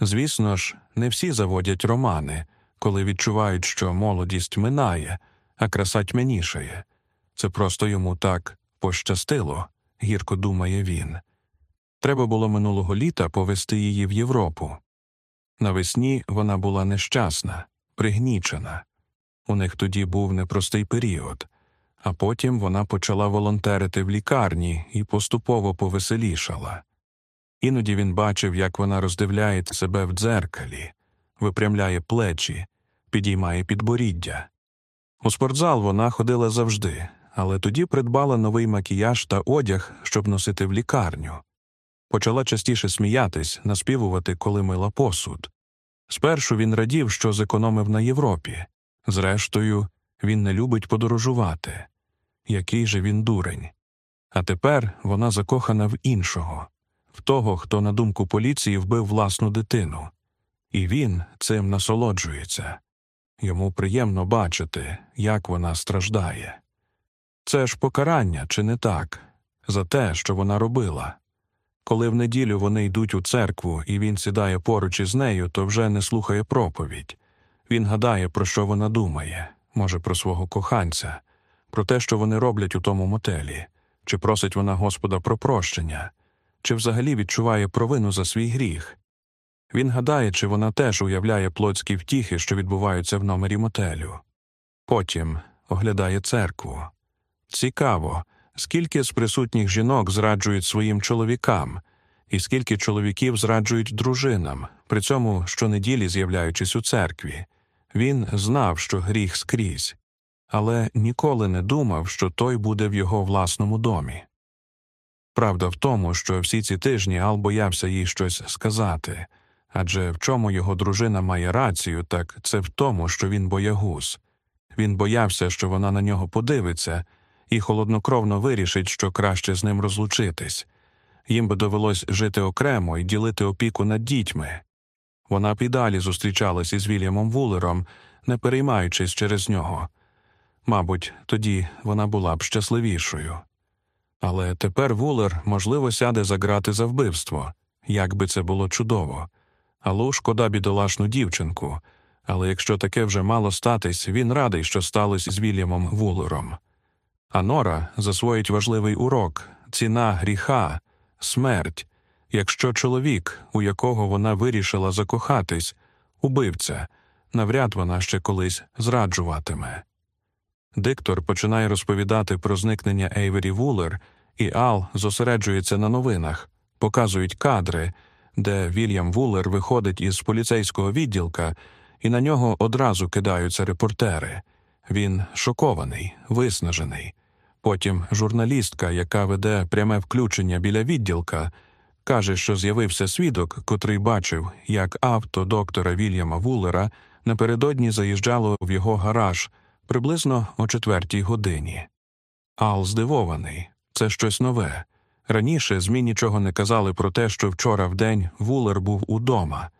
Звісно ж, не всі заводять романи, коли відчувають, що молодість минає, а краса тьмянішає. Це просто йому так пощастило, гірко думає він. Треба було минулого літа повести її в Європу. Навесні вона була нещасна, пригнічена. У них тоді був непростий період, а потім вона почала волонтерити в лікарні і поступово повеселішала. Іноді він бачив, як вона роздивляє себе в дзеркалі, випрямляє плечі, підіймає підборіддя. У спортзал вона ходила завжди, але тоді придбала новий макіяж та одяг, щоб носити в лікарню. Почала частіше сміятись, наспівувати, коли мила посуд. Спершу він радів, що зекономив на Європі. Зрештою, він не любить подорожувати. Який же він дурень. А тепер вона закохана в іншого, в того, хто, на думку поліції, вбив власну дитину. І він цим насолоджується. Йому приємно бачити, як вона страждає. Це ж покарання, чи не так, за те, що вона робила. Коли в неділю вони йдуть у церкву і він сідає поруч із нею, то вже не слухає проповідь. Він гадає, про що вона думає, може, про свого коханця, про те, що вони роблять у тому мотелі, чи просить вона Господа про прощення, чи взагалі відчуває провину за свій гріх. Він гадає, чи вона теж уявляє плотські втіхи, що відбуваються в номері мотелю. Потім оглядає церкву. Цікаво, скільки з присутніх жінок зраджують своїм чоловікам, і скільки чоловіків зраджують дружинам, при цьому щонеділі з'являючись у церкві. Він знав, що гріх скрізь, але ніколи не думав, що той буде в його власному домі. Правда в тому, що всі ці тижні Ал боявся їй щось сказати адже в чому його дружина має рацію, так це в тому, що він боягуз. Він боявся, що вона на нього подивиться, і холоднокровно вирішить, що краще з ним розлучитись. Їм би довелось жити окремо і ділити опіку над дітьми. Вона б і далі зустрічалась із Вільямом Вулером, не переймаючись через нього. Мабуть, тоді вона була б щасливішою. Але тепер Вулер, можливо, сяде за грати за вбивство, як би це було чудово. Алло, шкода бідолашну дівчинку, але якщо таке вже мало статись, він радий, що сталося з Вільямом Вулером. А Нора засвоїть важливий урок ціна гріха, смерть, якщо чоловік, у якого вона вирішила закохатись, убивця, навряд вона ще колись зраджуватиме. Диктор починає розповідати про зникнення Ейвері Вулер, і Ал зосереджується на новинах, показують кадри, де Вільям Вулер виходить із поліцейського відділка, і на нього одразу кидаються репортери. Він шокований, виснажений. Потім журналістка, яка веде пряме включення біля відділка, каже, що з'явився свідок, котрий бачив, як авто доктора Вільяма Вулера напередодні заїжджало в його гараж приблизно о четвертій годині. Ал здивований це щось нове. Раніше ЗМІ нічого не казали про те, що вчора в день Вулер був удома.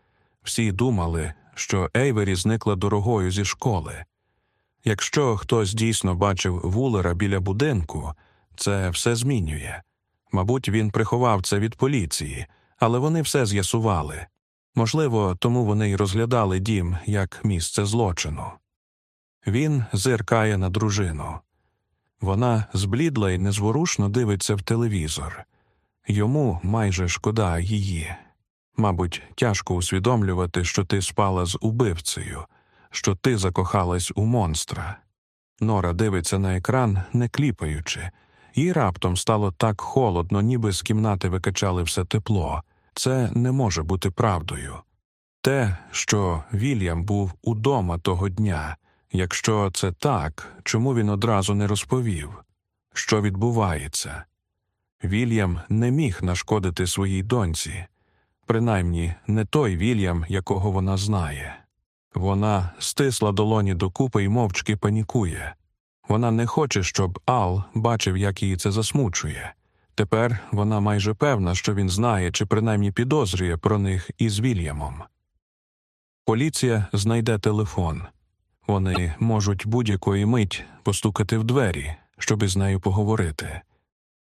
Всі думали, що Ейвері зникла дорогою зі школи. Якщо хтось дійсно бачив Вулера біля будинку, це все змінює. Мабуть, він приховав це від поліції, але вони все з'ясували. Можливо, тому вони й розглядали дім як місце злочину. Він зиркає на дружину. Вона зблідла і незворушно дивиться в телевізор. Йому майже шкода її. Мабуть, тяжко усвідомлювати, що ти спала з убивцею, що ти закохалась у монстра. Нора дивиться на екран, не кліпаючи, їй раптом стало так холодно, ніби з кімнати викачали все тепло. Це не може бути правдою. Те, що Вільям був удома того дня, якщо це так, чому він одразу не розповів, що відбувається? Вільям не міг нашкодити своїй доньці, принаймні не той Вільям, якого вона знає. Вона стисла долоні докупи і мовчки панікує. Вона не хоче, щоб Ал бачив, як її це засмучує. Тепер вона майже певна, що він знає чи принаймні підозрює про них із Вільямом. Поліція знайде телефон. Вони можуть будь-якої мить постукати в двері, щоб із нею поговорити.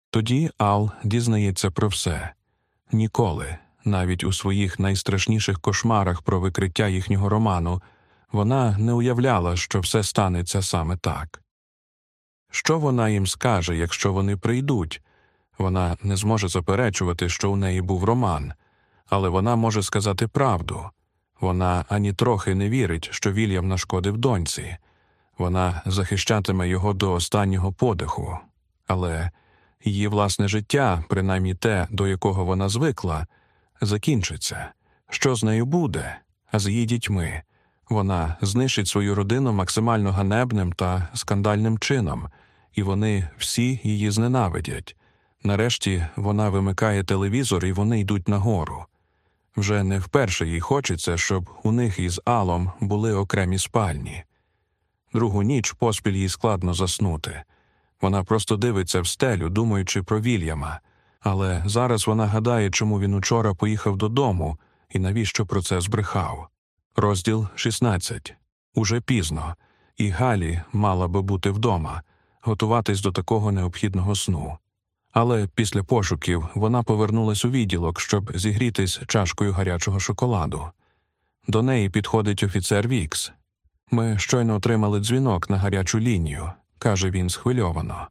Тоді Ал дізнається про все ніколи, навіть у своїх найстрашніших кошмарах про викриття їхнього роману, вона не уявляла, що все станеться саме так. Що вона їм скаже, якщо вони прийдуть? Вона не зможе заперечувати, що у неї був роман, але вона може сказати правду. Вона ані трохи не вірить, що Вільям нашкодив доньці. Вона захищатиме його до останнього подиху, але її власне життя, принаймні те, до якого вона звикла, закінчиться. Що з нею буде? А з її дітьми? Вона знищить свою родину максимально ганебним та скандальним чином, і вони всі її зненавидять. Нарешті вона вимикає телевізор, і вони йдуть нагору. Вже не вперше їй хочеться, щоб у них із Алом були окремі спальні. Другу ніч поспіль їй складно заснути. Вона просто дивиться в стелю, думаючи про Вільяма, але зараз вона гадає, чому він учора поїхав додому і навіщо про це збрехав. Розділ 16. Уже пізно, і Галі мала би бути вдома, готуватись до такого необхідного сну. Але після пошуків вона повернулась у відділок, щоб зігрітись чашкою гарячого шоколаду. До неї підходить офіцер Вікс. Ми щойно отримали дзвінок на гарячу лінію, каже він схвильовано.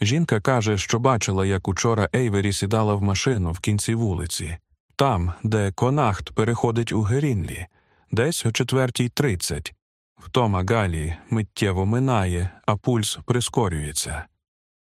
Жінка каже, що бачила, як учора Ейвері сідала в машину в кінці вулиці, там, де Конахт переходить у Герінлі, десь о четвертій тридцять. Втома Галі миттєво минає, а пульс прискорюється.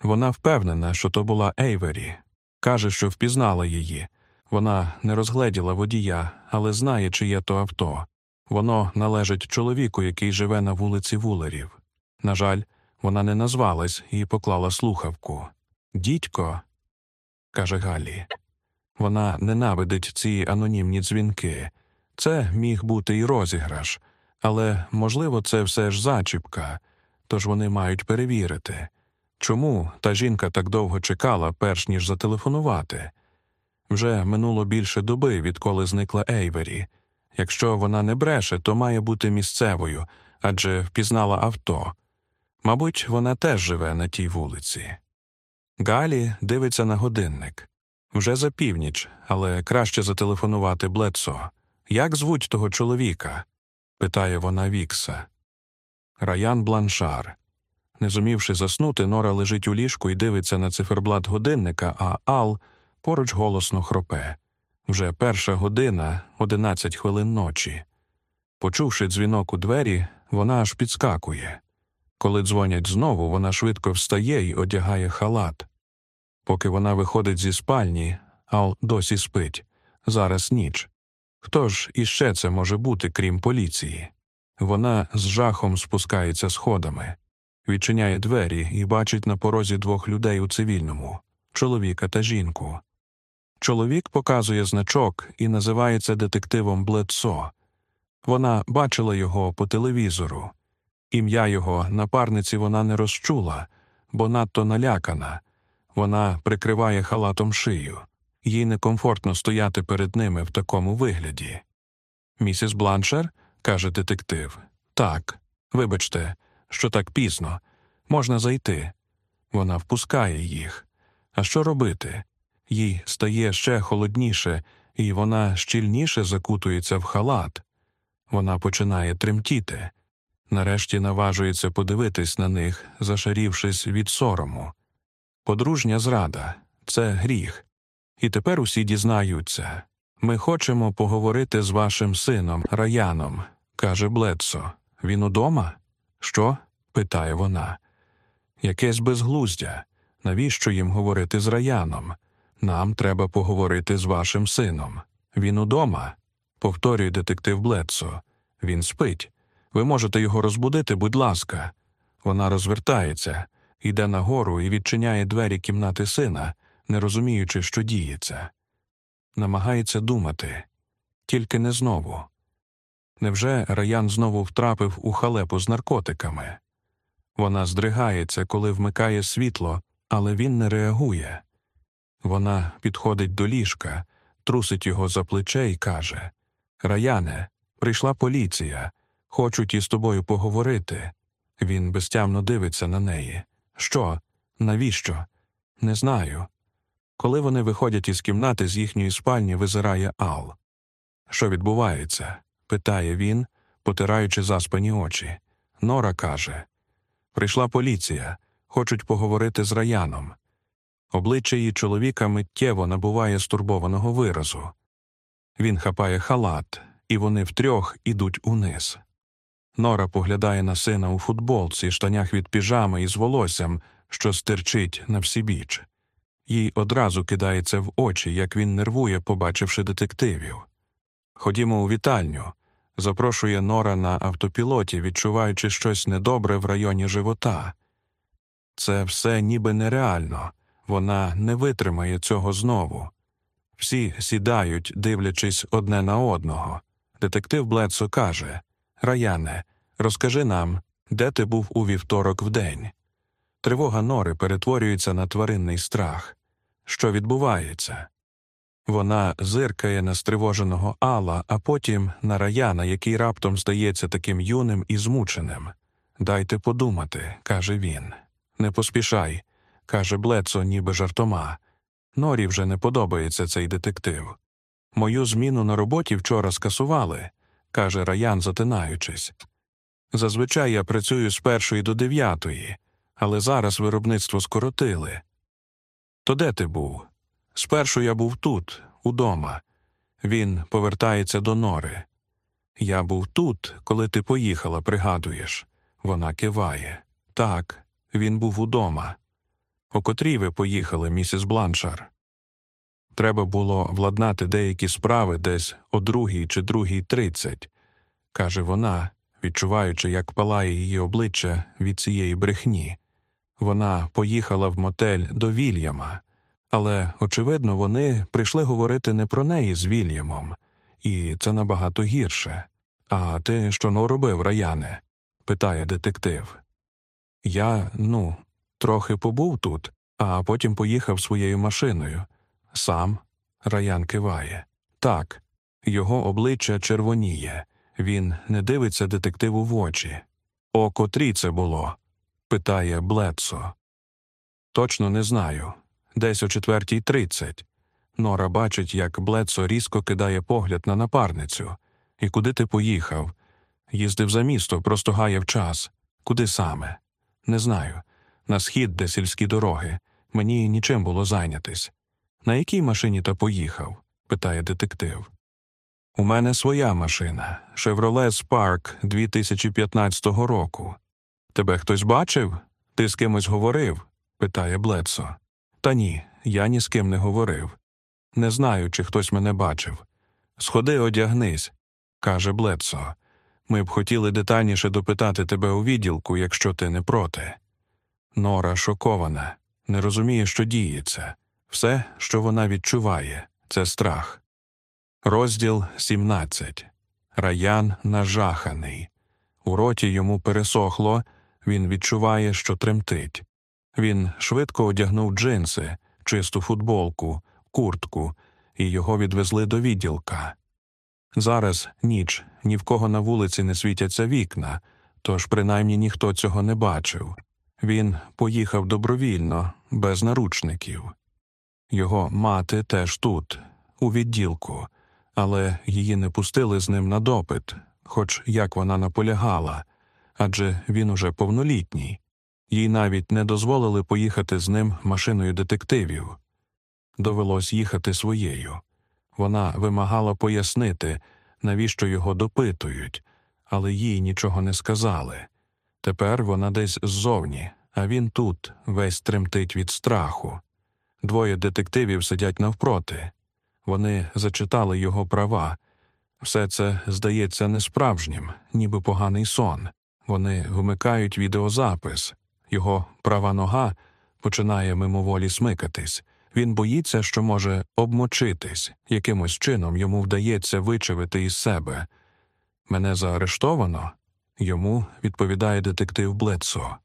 Вона впевнена, що то була Ейвері. Каже, що впізнала її. Вона не розгледіла водія, але знає, чиє то авто. Воно належить чоловіку, який живе на вулиці Вулерів. На жаль, вона не назвалась і поклала слухавку. Дідько, каже Галі. Вона ненавидить ці анонімні дзвінки. Це міг бути і розіграш, але, можливо, це все ж зачіпка, тож вони мають перевірити. Чому та жінка так довго чекала, перш ніж зателефонувати? Вже минуло більше доби, відколи зникла Ейвері. Якщо вона не бреше, то має бути місцевою, адже впізнала авто. Мабуть, вона теж живе на тій вулиці. Галі дивиться на годинник. Вже за північ, але краще зателефонувати Блецо. Як звуть того чоловіка? питає вона Вікса. Раян Бланшар. Не зумівши заснути, Нора лежить у ліжку і дивиться на циферблат годинника, а Ал поруч голосно хропе. Вже перша година, одинадцять хвилин ночі. Почувши дзвінок у двері, вона аж підскакує. Коли дзвонять знову, вона швидко встає і одягає халат. Поки вона виходить зі спальні, Ал досі спить. Зараз ніч. Хто ж іще це може бути, крім поліції? Вона з жахом спускається сходами, відчиняє двері і бачить на порозі двох людей у цивільному чоловіка та жінку. Чоловік показує значок і називається детективом Блецо. Вона бачила його по телевізору. Ім'я його напарниці вона не розчула, бо надто налякана. Вона прикриває халатом шию. Їй некомфортно стояти перед ними в такому вигляді. Місіс Бланшер, каже детектив. Так, вибачте, що так пізно. Можна зайти. Вона впускає їх. А що робити? Їй стає ще холодніше, і вона щільніше закутується в халат. Вона починає тремтіти. Нарешті наважується подивитись на них, зашарівшись від сорому. Подружня зрада це гріх. І тепер усі дізнаються. Ми хочемо поговорити з вашим сином, Раяном, каже Блецо. Він удома? Що? питає вона. Якесь безглуздя. Навіщо їм говорити з Раяном? Нам треба поговорити з вашим сином. Він удома, повторює детектив Блецо. Він спить. Ви можете його розбудити, будь ласка. Вона розвертається, йде нагору і відчиняє двері кімнати сина, не розуміючи, що діється. Намагається думати, тільки не знову. Невже Раян знову втрапив у халепу з наркотиками? Вона здригається, коли вмикає світло, але він не реагує. Вона підходить до ліжка, трусить його за плече і каже Раяне, прийшла поліція. Хочуть із тобою поговорити. Він безтямно дивиться на неї. Що? Навіщо? Не знаю. Коли вони виходять із кімнати з їхньої спальні, визирає Ал. Що відбувається? питає він, потираючи заспані очі. Нора каже Прийшла поліція. Хочуть поговорити з раяном. Обличчя її чоловіка миттєво набуває стурбованого виразу. Він хапає халат, і вони втрьох ідуть униз. Нора поглядає на сина у футболці, штанях від піжами і з волоссям, що стирчить на всібіч. Їй одразу кидається в очі, як він нервує, побачивши детективів. Ходімо у вітальню. Запрошує Нора на автопілоті, відчуваючи щось недобре в районі живота. Це все ніби нереально, вона не витримає цього знову. Всі сідають, дивлячись одне на одного. Детектив Блецо каже Раяне, розкажи нам, де ти був у вівторок вдень. Тривога нори перетворюється на тваринний страх. Що відбувається? Вона зиркає на стривоженого Алла, а потім на раяна, який раптом здається таким юним і змученим. Дайте подумати, каже він. Не поспішай, каже Блецо, ніби жартома. Норі вже не подобається цей детектив. Мою зміну на роботі вчора скасували, каже раян, затинаючись. Зазвичай я працюю з першої до дев'ятої, але зараз виробництво скоротили. То де ти був? Спершу я був тут, удома. Він повертається до нори. Я був тут, коли ти поїхала, пригадуєш. Вона киває. Так, він був удома. О котрій ви поїхали, місіс Бланшар? Треба було владнати деякі справи десь о другій чи другій тридцять, каже вона, відчуваючи, як палає її обличчя від цієї брехні. Вона поїхала в мотель до Вільяма, але, очевидно, вони прийшли говорити не про неї з Вільямом, і це набагато гірше. А ти що ну робив, раяне? питає детектив. Я, ну, трохи побув тут, а потім поїхав своєю машиною. Сам раян киває. Так, його обличчя червоніє. Він не дивиться детективу в очі. О котрі це було? питає Блецо. Точно не знаю. Десь о четвертій тридцять. Нора бачить, як Блецо різко кидає погляд на напарницю. І куди ти поїхав? Їздив за місто, просто гаяв час. Куди саме? Не знаю. На схід, де сільські дороги. Мені нічим було зайнятись. На якій машині та поїхав? питає детектив. У мене своя машина Chevrolet Spark 2015 року. Тебе хтось бачив? Ти з кимось говорив? питає Блецо. Та ні, я ні з ким не говорив. Не знаю, чи хтось мене бачив. Сходи, одягнись, каже Блецо. Ми б хотіли детальніше допитати тебе у відділку, якщо ти не проти. Нора шокована, не розуміє, що діється. Все, що вона відчуває, це страх. Розділ 17. Раян нажаханий. У роті йому пересохло, він відчуває, що тремтить. Він швидко одягнув джинси, чисту футболку, куртку, і його відвезли до відділка. Зараз ніч, ні в кого на вулиці не світяться вікна, тож принаймні ніхто цього не бачив. Він поїхав добровільно, без наручників. Його мати теж тут, у відділку, але її не пустили з ним на допит, хоч як вона наполягала, адже він уже повнолітній. Їй навіть не дозволили поїхати з ним машиною детективів. Довелось їхати своєю. Вона вимагала пояснити, навіщо його допитують, але їй нічого не сказали. Тепер вона десь ззовні, а він тут весь тремтить від страху. Двоє детективів сидять навпроти. Вони зачитали його права. Все це здається несправжнім, ніби поганий сон. Вони вмикають відеозапис. Його права нога починає мимоволі смикатись. Він боїться, що може обмочитись, якимось чином йому вдається вичавити із себе. Мене заарештовано? Йому відповідає детектив Блецо.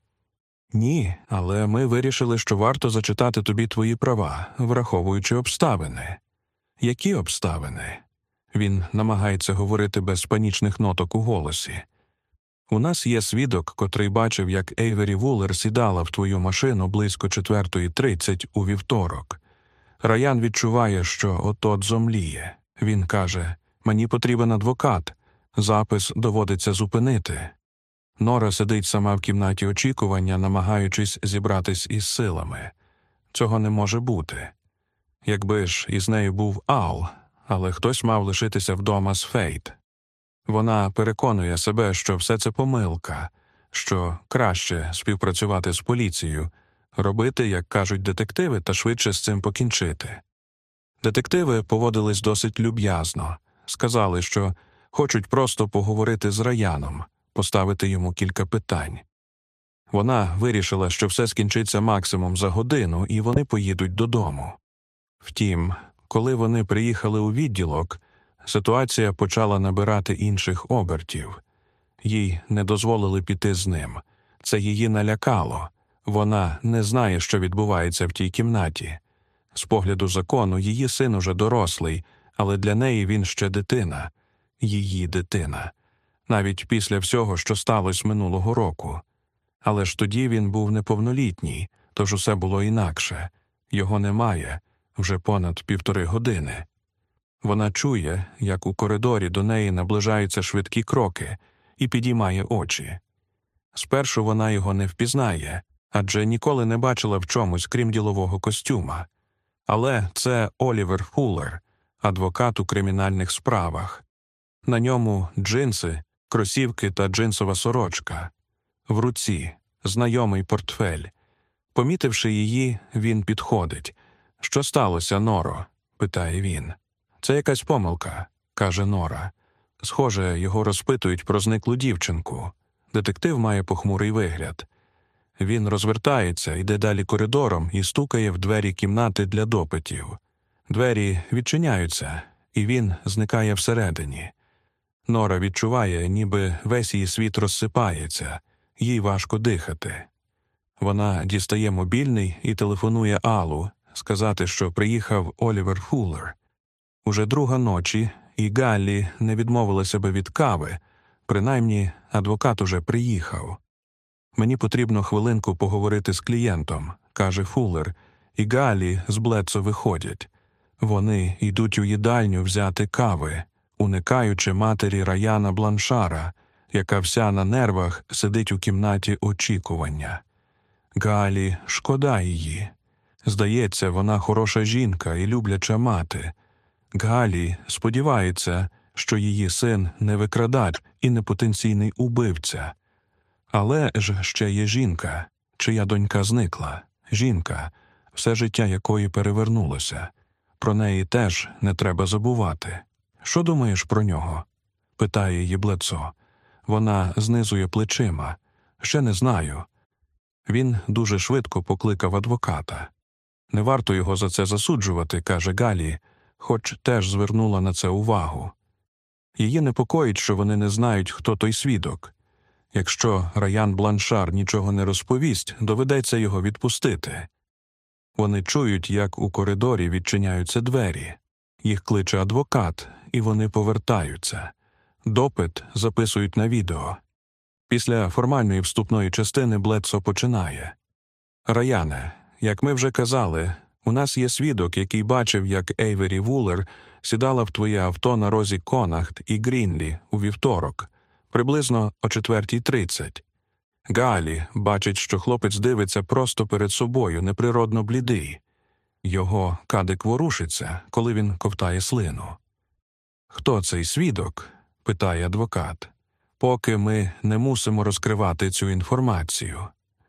Ні, але ми вирішили, що варто зачитати тобі твої права, враховуючи обставини. Які обставини? Він намагається говорити без панічних ноток у голосі. У нас є свідок, котрий бачив, як Ейвері Вулер сідала в твою машину близько 4.30 у вівторок. Раян відчуває, що отот зомліє. Він каже Мені потрібен адвокат. Запис доводиться зупинити. Нора сидить сама в кімнаті очікування, намагаючись зібратись із силами. Цього не може бути. Якби ж із нею був Ал, але хтось мав лишитися вдома з Фейт. Вона переконує себе, що все це помилка, що краще співпрацювати з поліцією, робити, як кажуть детективи, та швидше з цим покінчити. Детективи поводились досить люб'язно, сказали, що хочуть просто поговорити з раяном, поставити йому кілька питань. Вона вирішила, що все скінчиться максимум за годину, і вони поїдуть додому. Втім, коли вони приїхали у відділок, ситуація почала набирати інших обертів. Їй не дозволили піти з ним. Це її налякало. Вона не знає, що відбувається в тій кімнаті. З погляду закону, її син уже дорослий, але для неї він ще дитина, її дитина, навіть після всього, що сталося минулого року. Але ж тоді він був неповнолітній, тож усе було інакше його немає вже понад півтори години. Вона чує, як у коридорі до неї наближаються швидкі кроки, і підіймає очі. Спершу вона його не впізнає адже ніколи не бачила в чомусь, крім ділового костюма. Але це Олівер Хулер, адвокат у кримінальних справах. На ньому джинси, кросівки та джинсова сорочка, в руці, знайомий портфель. Помітивши її, він підходить. Що сталося, Норо? питає він. Це якась помилка, каже Нора. Схоже, його розпитують про зниклу дівчинку. Детектив має похмурий вигляд. Він розвертається, йде далі коридором і стукає в двері кімнати для допитів. Двері відчиняються, і він зникає всередині. Нора відчуває, ніби весь її світ розсипається, їй важко дихати. Вона дістає мобільний і телефонує Алу сказати, що приїхав Олівер Фуллер. Уже друга ночі, і Галлі не відмовила себе від кави, принаймні адвокат уже приїхав. Мені потрібно хвилинку поговорити з клієнтом, каже Фуллер, і Галі з Блецо виходять. Вони йдуть у їдальню взяти кави, уникаючи матері Раяна Бланшара, яка вся на нервах сидить у кімнаті очікування. Галі шкода її. Здається, вона хороша жінка і любляча мати. Галі сподівається, що її син не викрадач і не потенційний убивця. Але ж ще є жінка, чия донька зникла, жінка, все життя якої перевернулося. Про неї теж не треба забувати. Що думаєш про нього? питає її Блецо. Вона знизує плечима. Ще не знаю. Він дуже швидко покликав адвоката. Не варто його за це засуджувати, каже Галі, хоч теж звернула на це увагу. Її непокоїть, що вони не знають, хто той свідок. Якщо Раян Бланшар нічого не розповість, доведеться його відпустити. Вони чують, як у коридорі відчиняються двері, їх кличе адвокат, і вони повертаються. Допит записують на відео. Після формальної вступної частини Блецо починає Раяне, як ми вже казали, у нас є свідок, який бачив, як Ейвері Вулер сідала в твоє авто на розі Конахт і Грінлі у вівторок приблизно о 4.30. Галі бачить, що хлопець дивиться просто перед собою, неприродно блідий. Його кадик ворушиться, коли він ковтає слину. Хто цей свідок? питає адвокат. Поки ми не мусимо розкривати цю інформацію.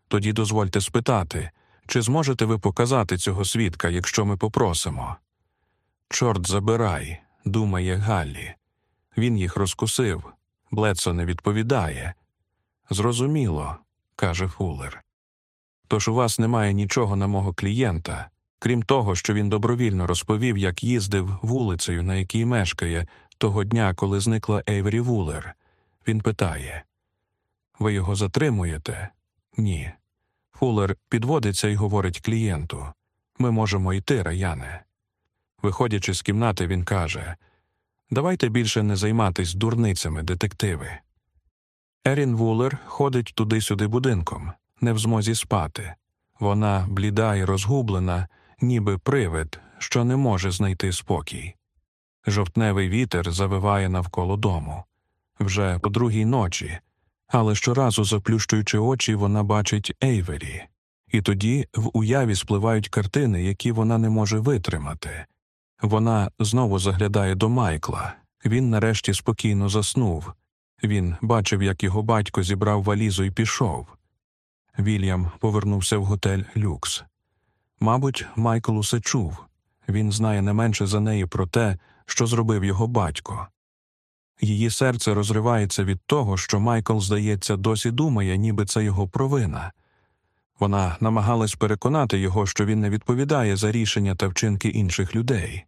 Тоді дозвольте спитати, чи зможете ви показати цього свідка, якщо ми попросимо? Чорт забирай, думає Галлі. Він їх розкусив, Блецо не відповідає. Зрозуміло, каже Фуллер. Тож у вас немає нічого на мого клієнта, крім того, що він добровільно розповів, як їздив вулицею, на якій мешкає, того дня, коли зникла Ейвері Вулер. Він питає Ви його затримуєте? Ні. Фуллер підводиться і говорить клієнту Ми можемо йти, раяне. Виходячи з кімнати, він каже Давайте більше не займатись дурницями, детективи. Ерін Вулер ходить туди-сюди будинком, не в змозі спати. Вона бліда і розгублена, ніби привид, що не може знайти спокій. Жовтневий вітер завиває навколо дому вже по другій ночі, але щоразу, заплющуючи очі, вона бачить Ейвері, і тоді в уяві спливають картини, які вона не може витримати. Вона знову заглядає до Майкла. Він нарешті спокійно заснув. Він бачив, як його батько зібрав валізу і пішов. Вільям повернувся в готель Люкс. Мабуть, Майкл усе чув. Він знає не менше за неї про те, що зробив його батько. Її серце розривається від того, що Майкл, здається, досі думає, ніби це його провина. Вона намагалась переконати його, що він не відповідає за рішення та вчинки інших людей.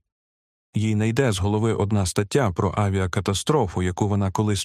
Їй не йде з голови одна стаття про авіакатастрофу, яку вона колись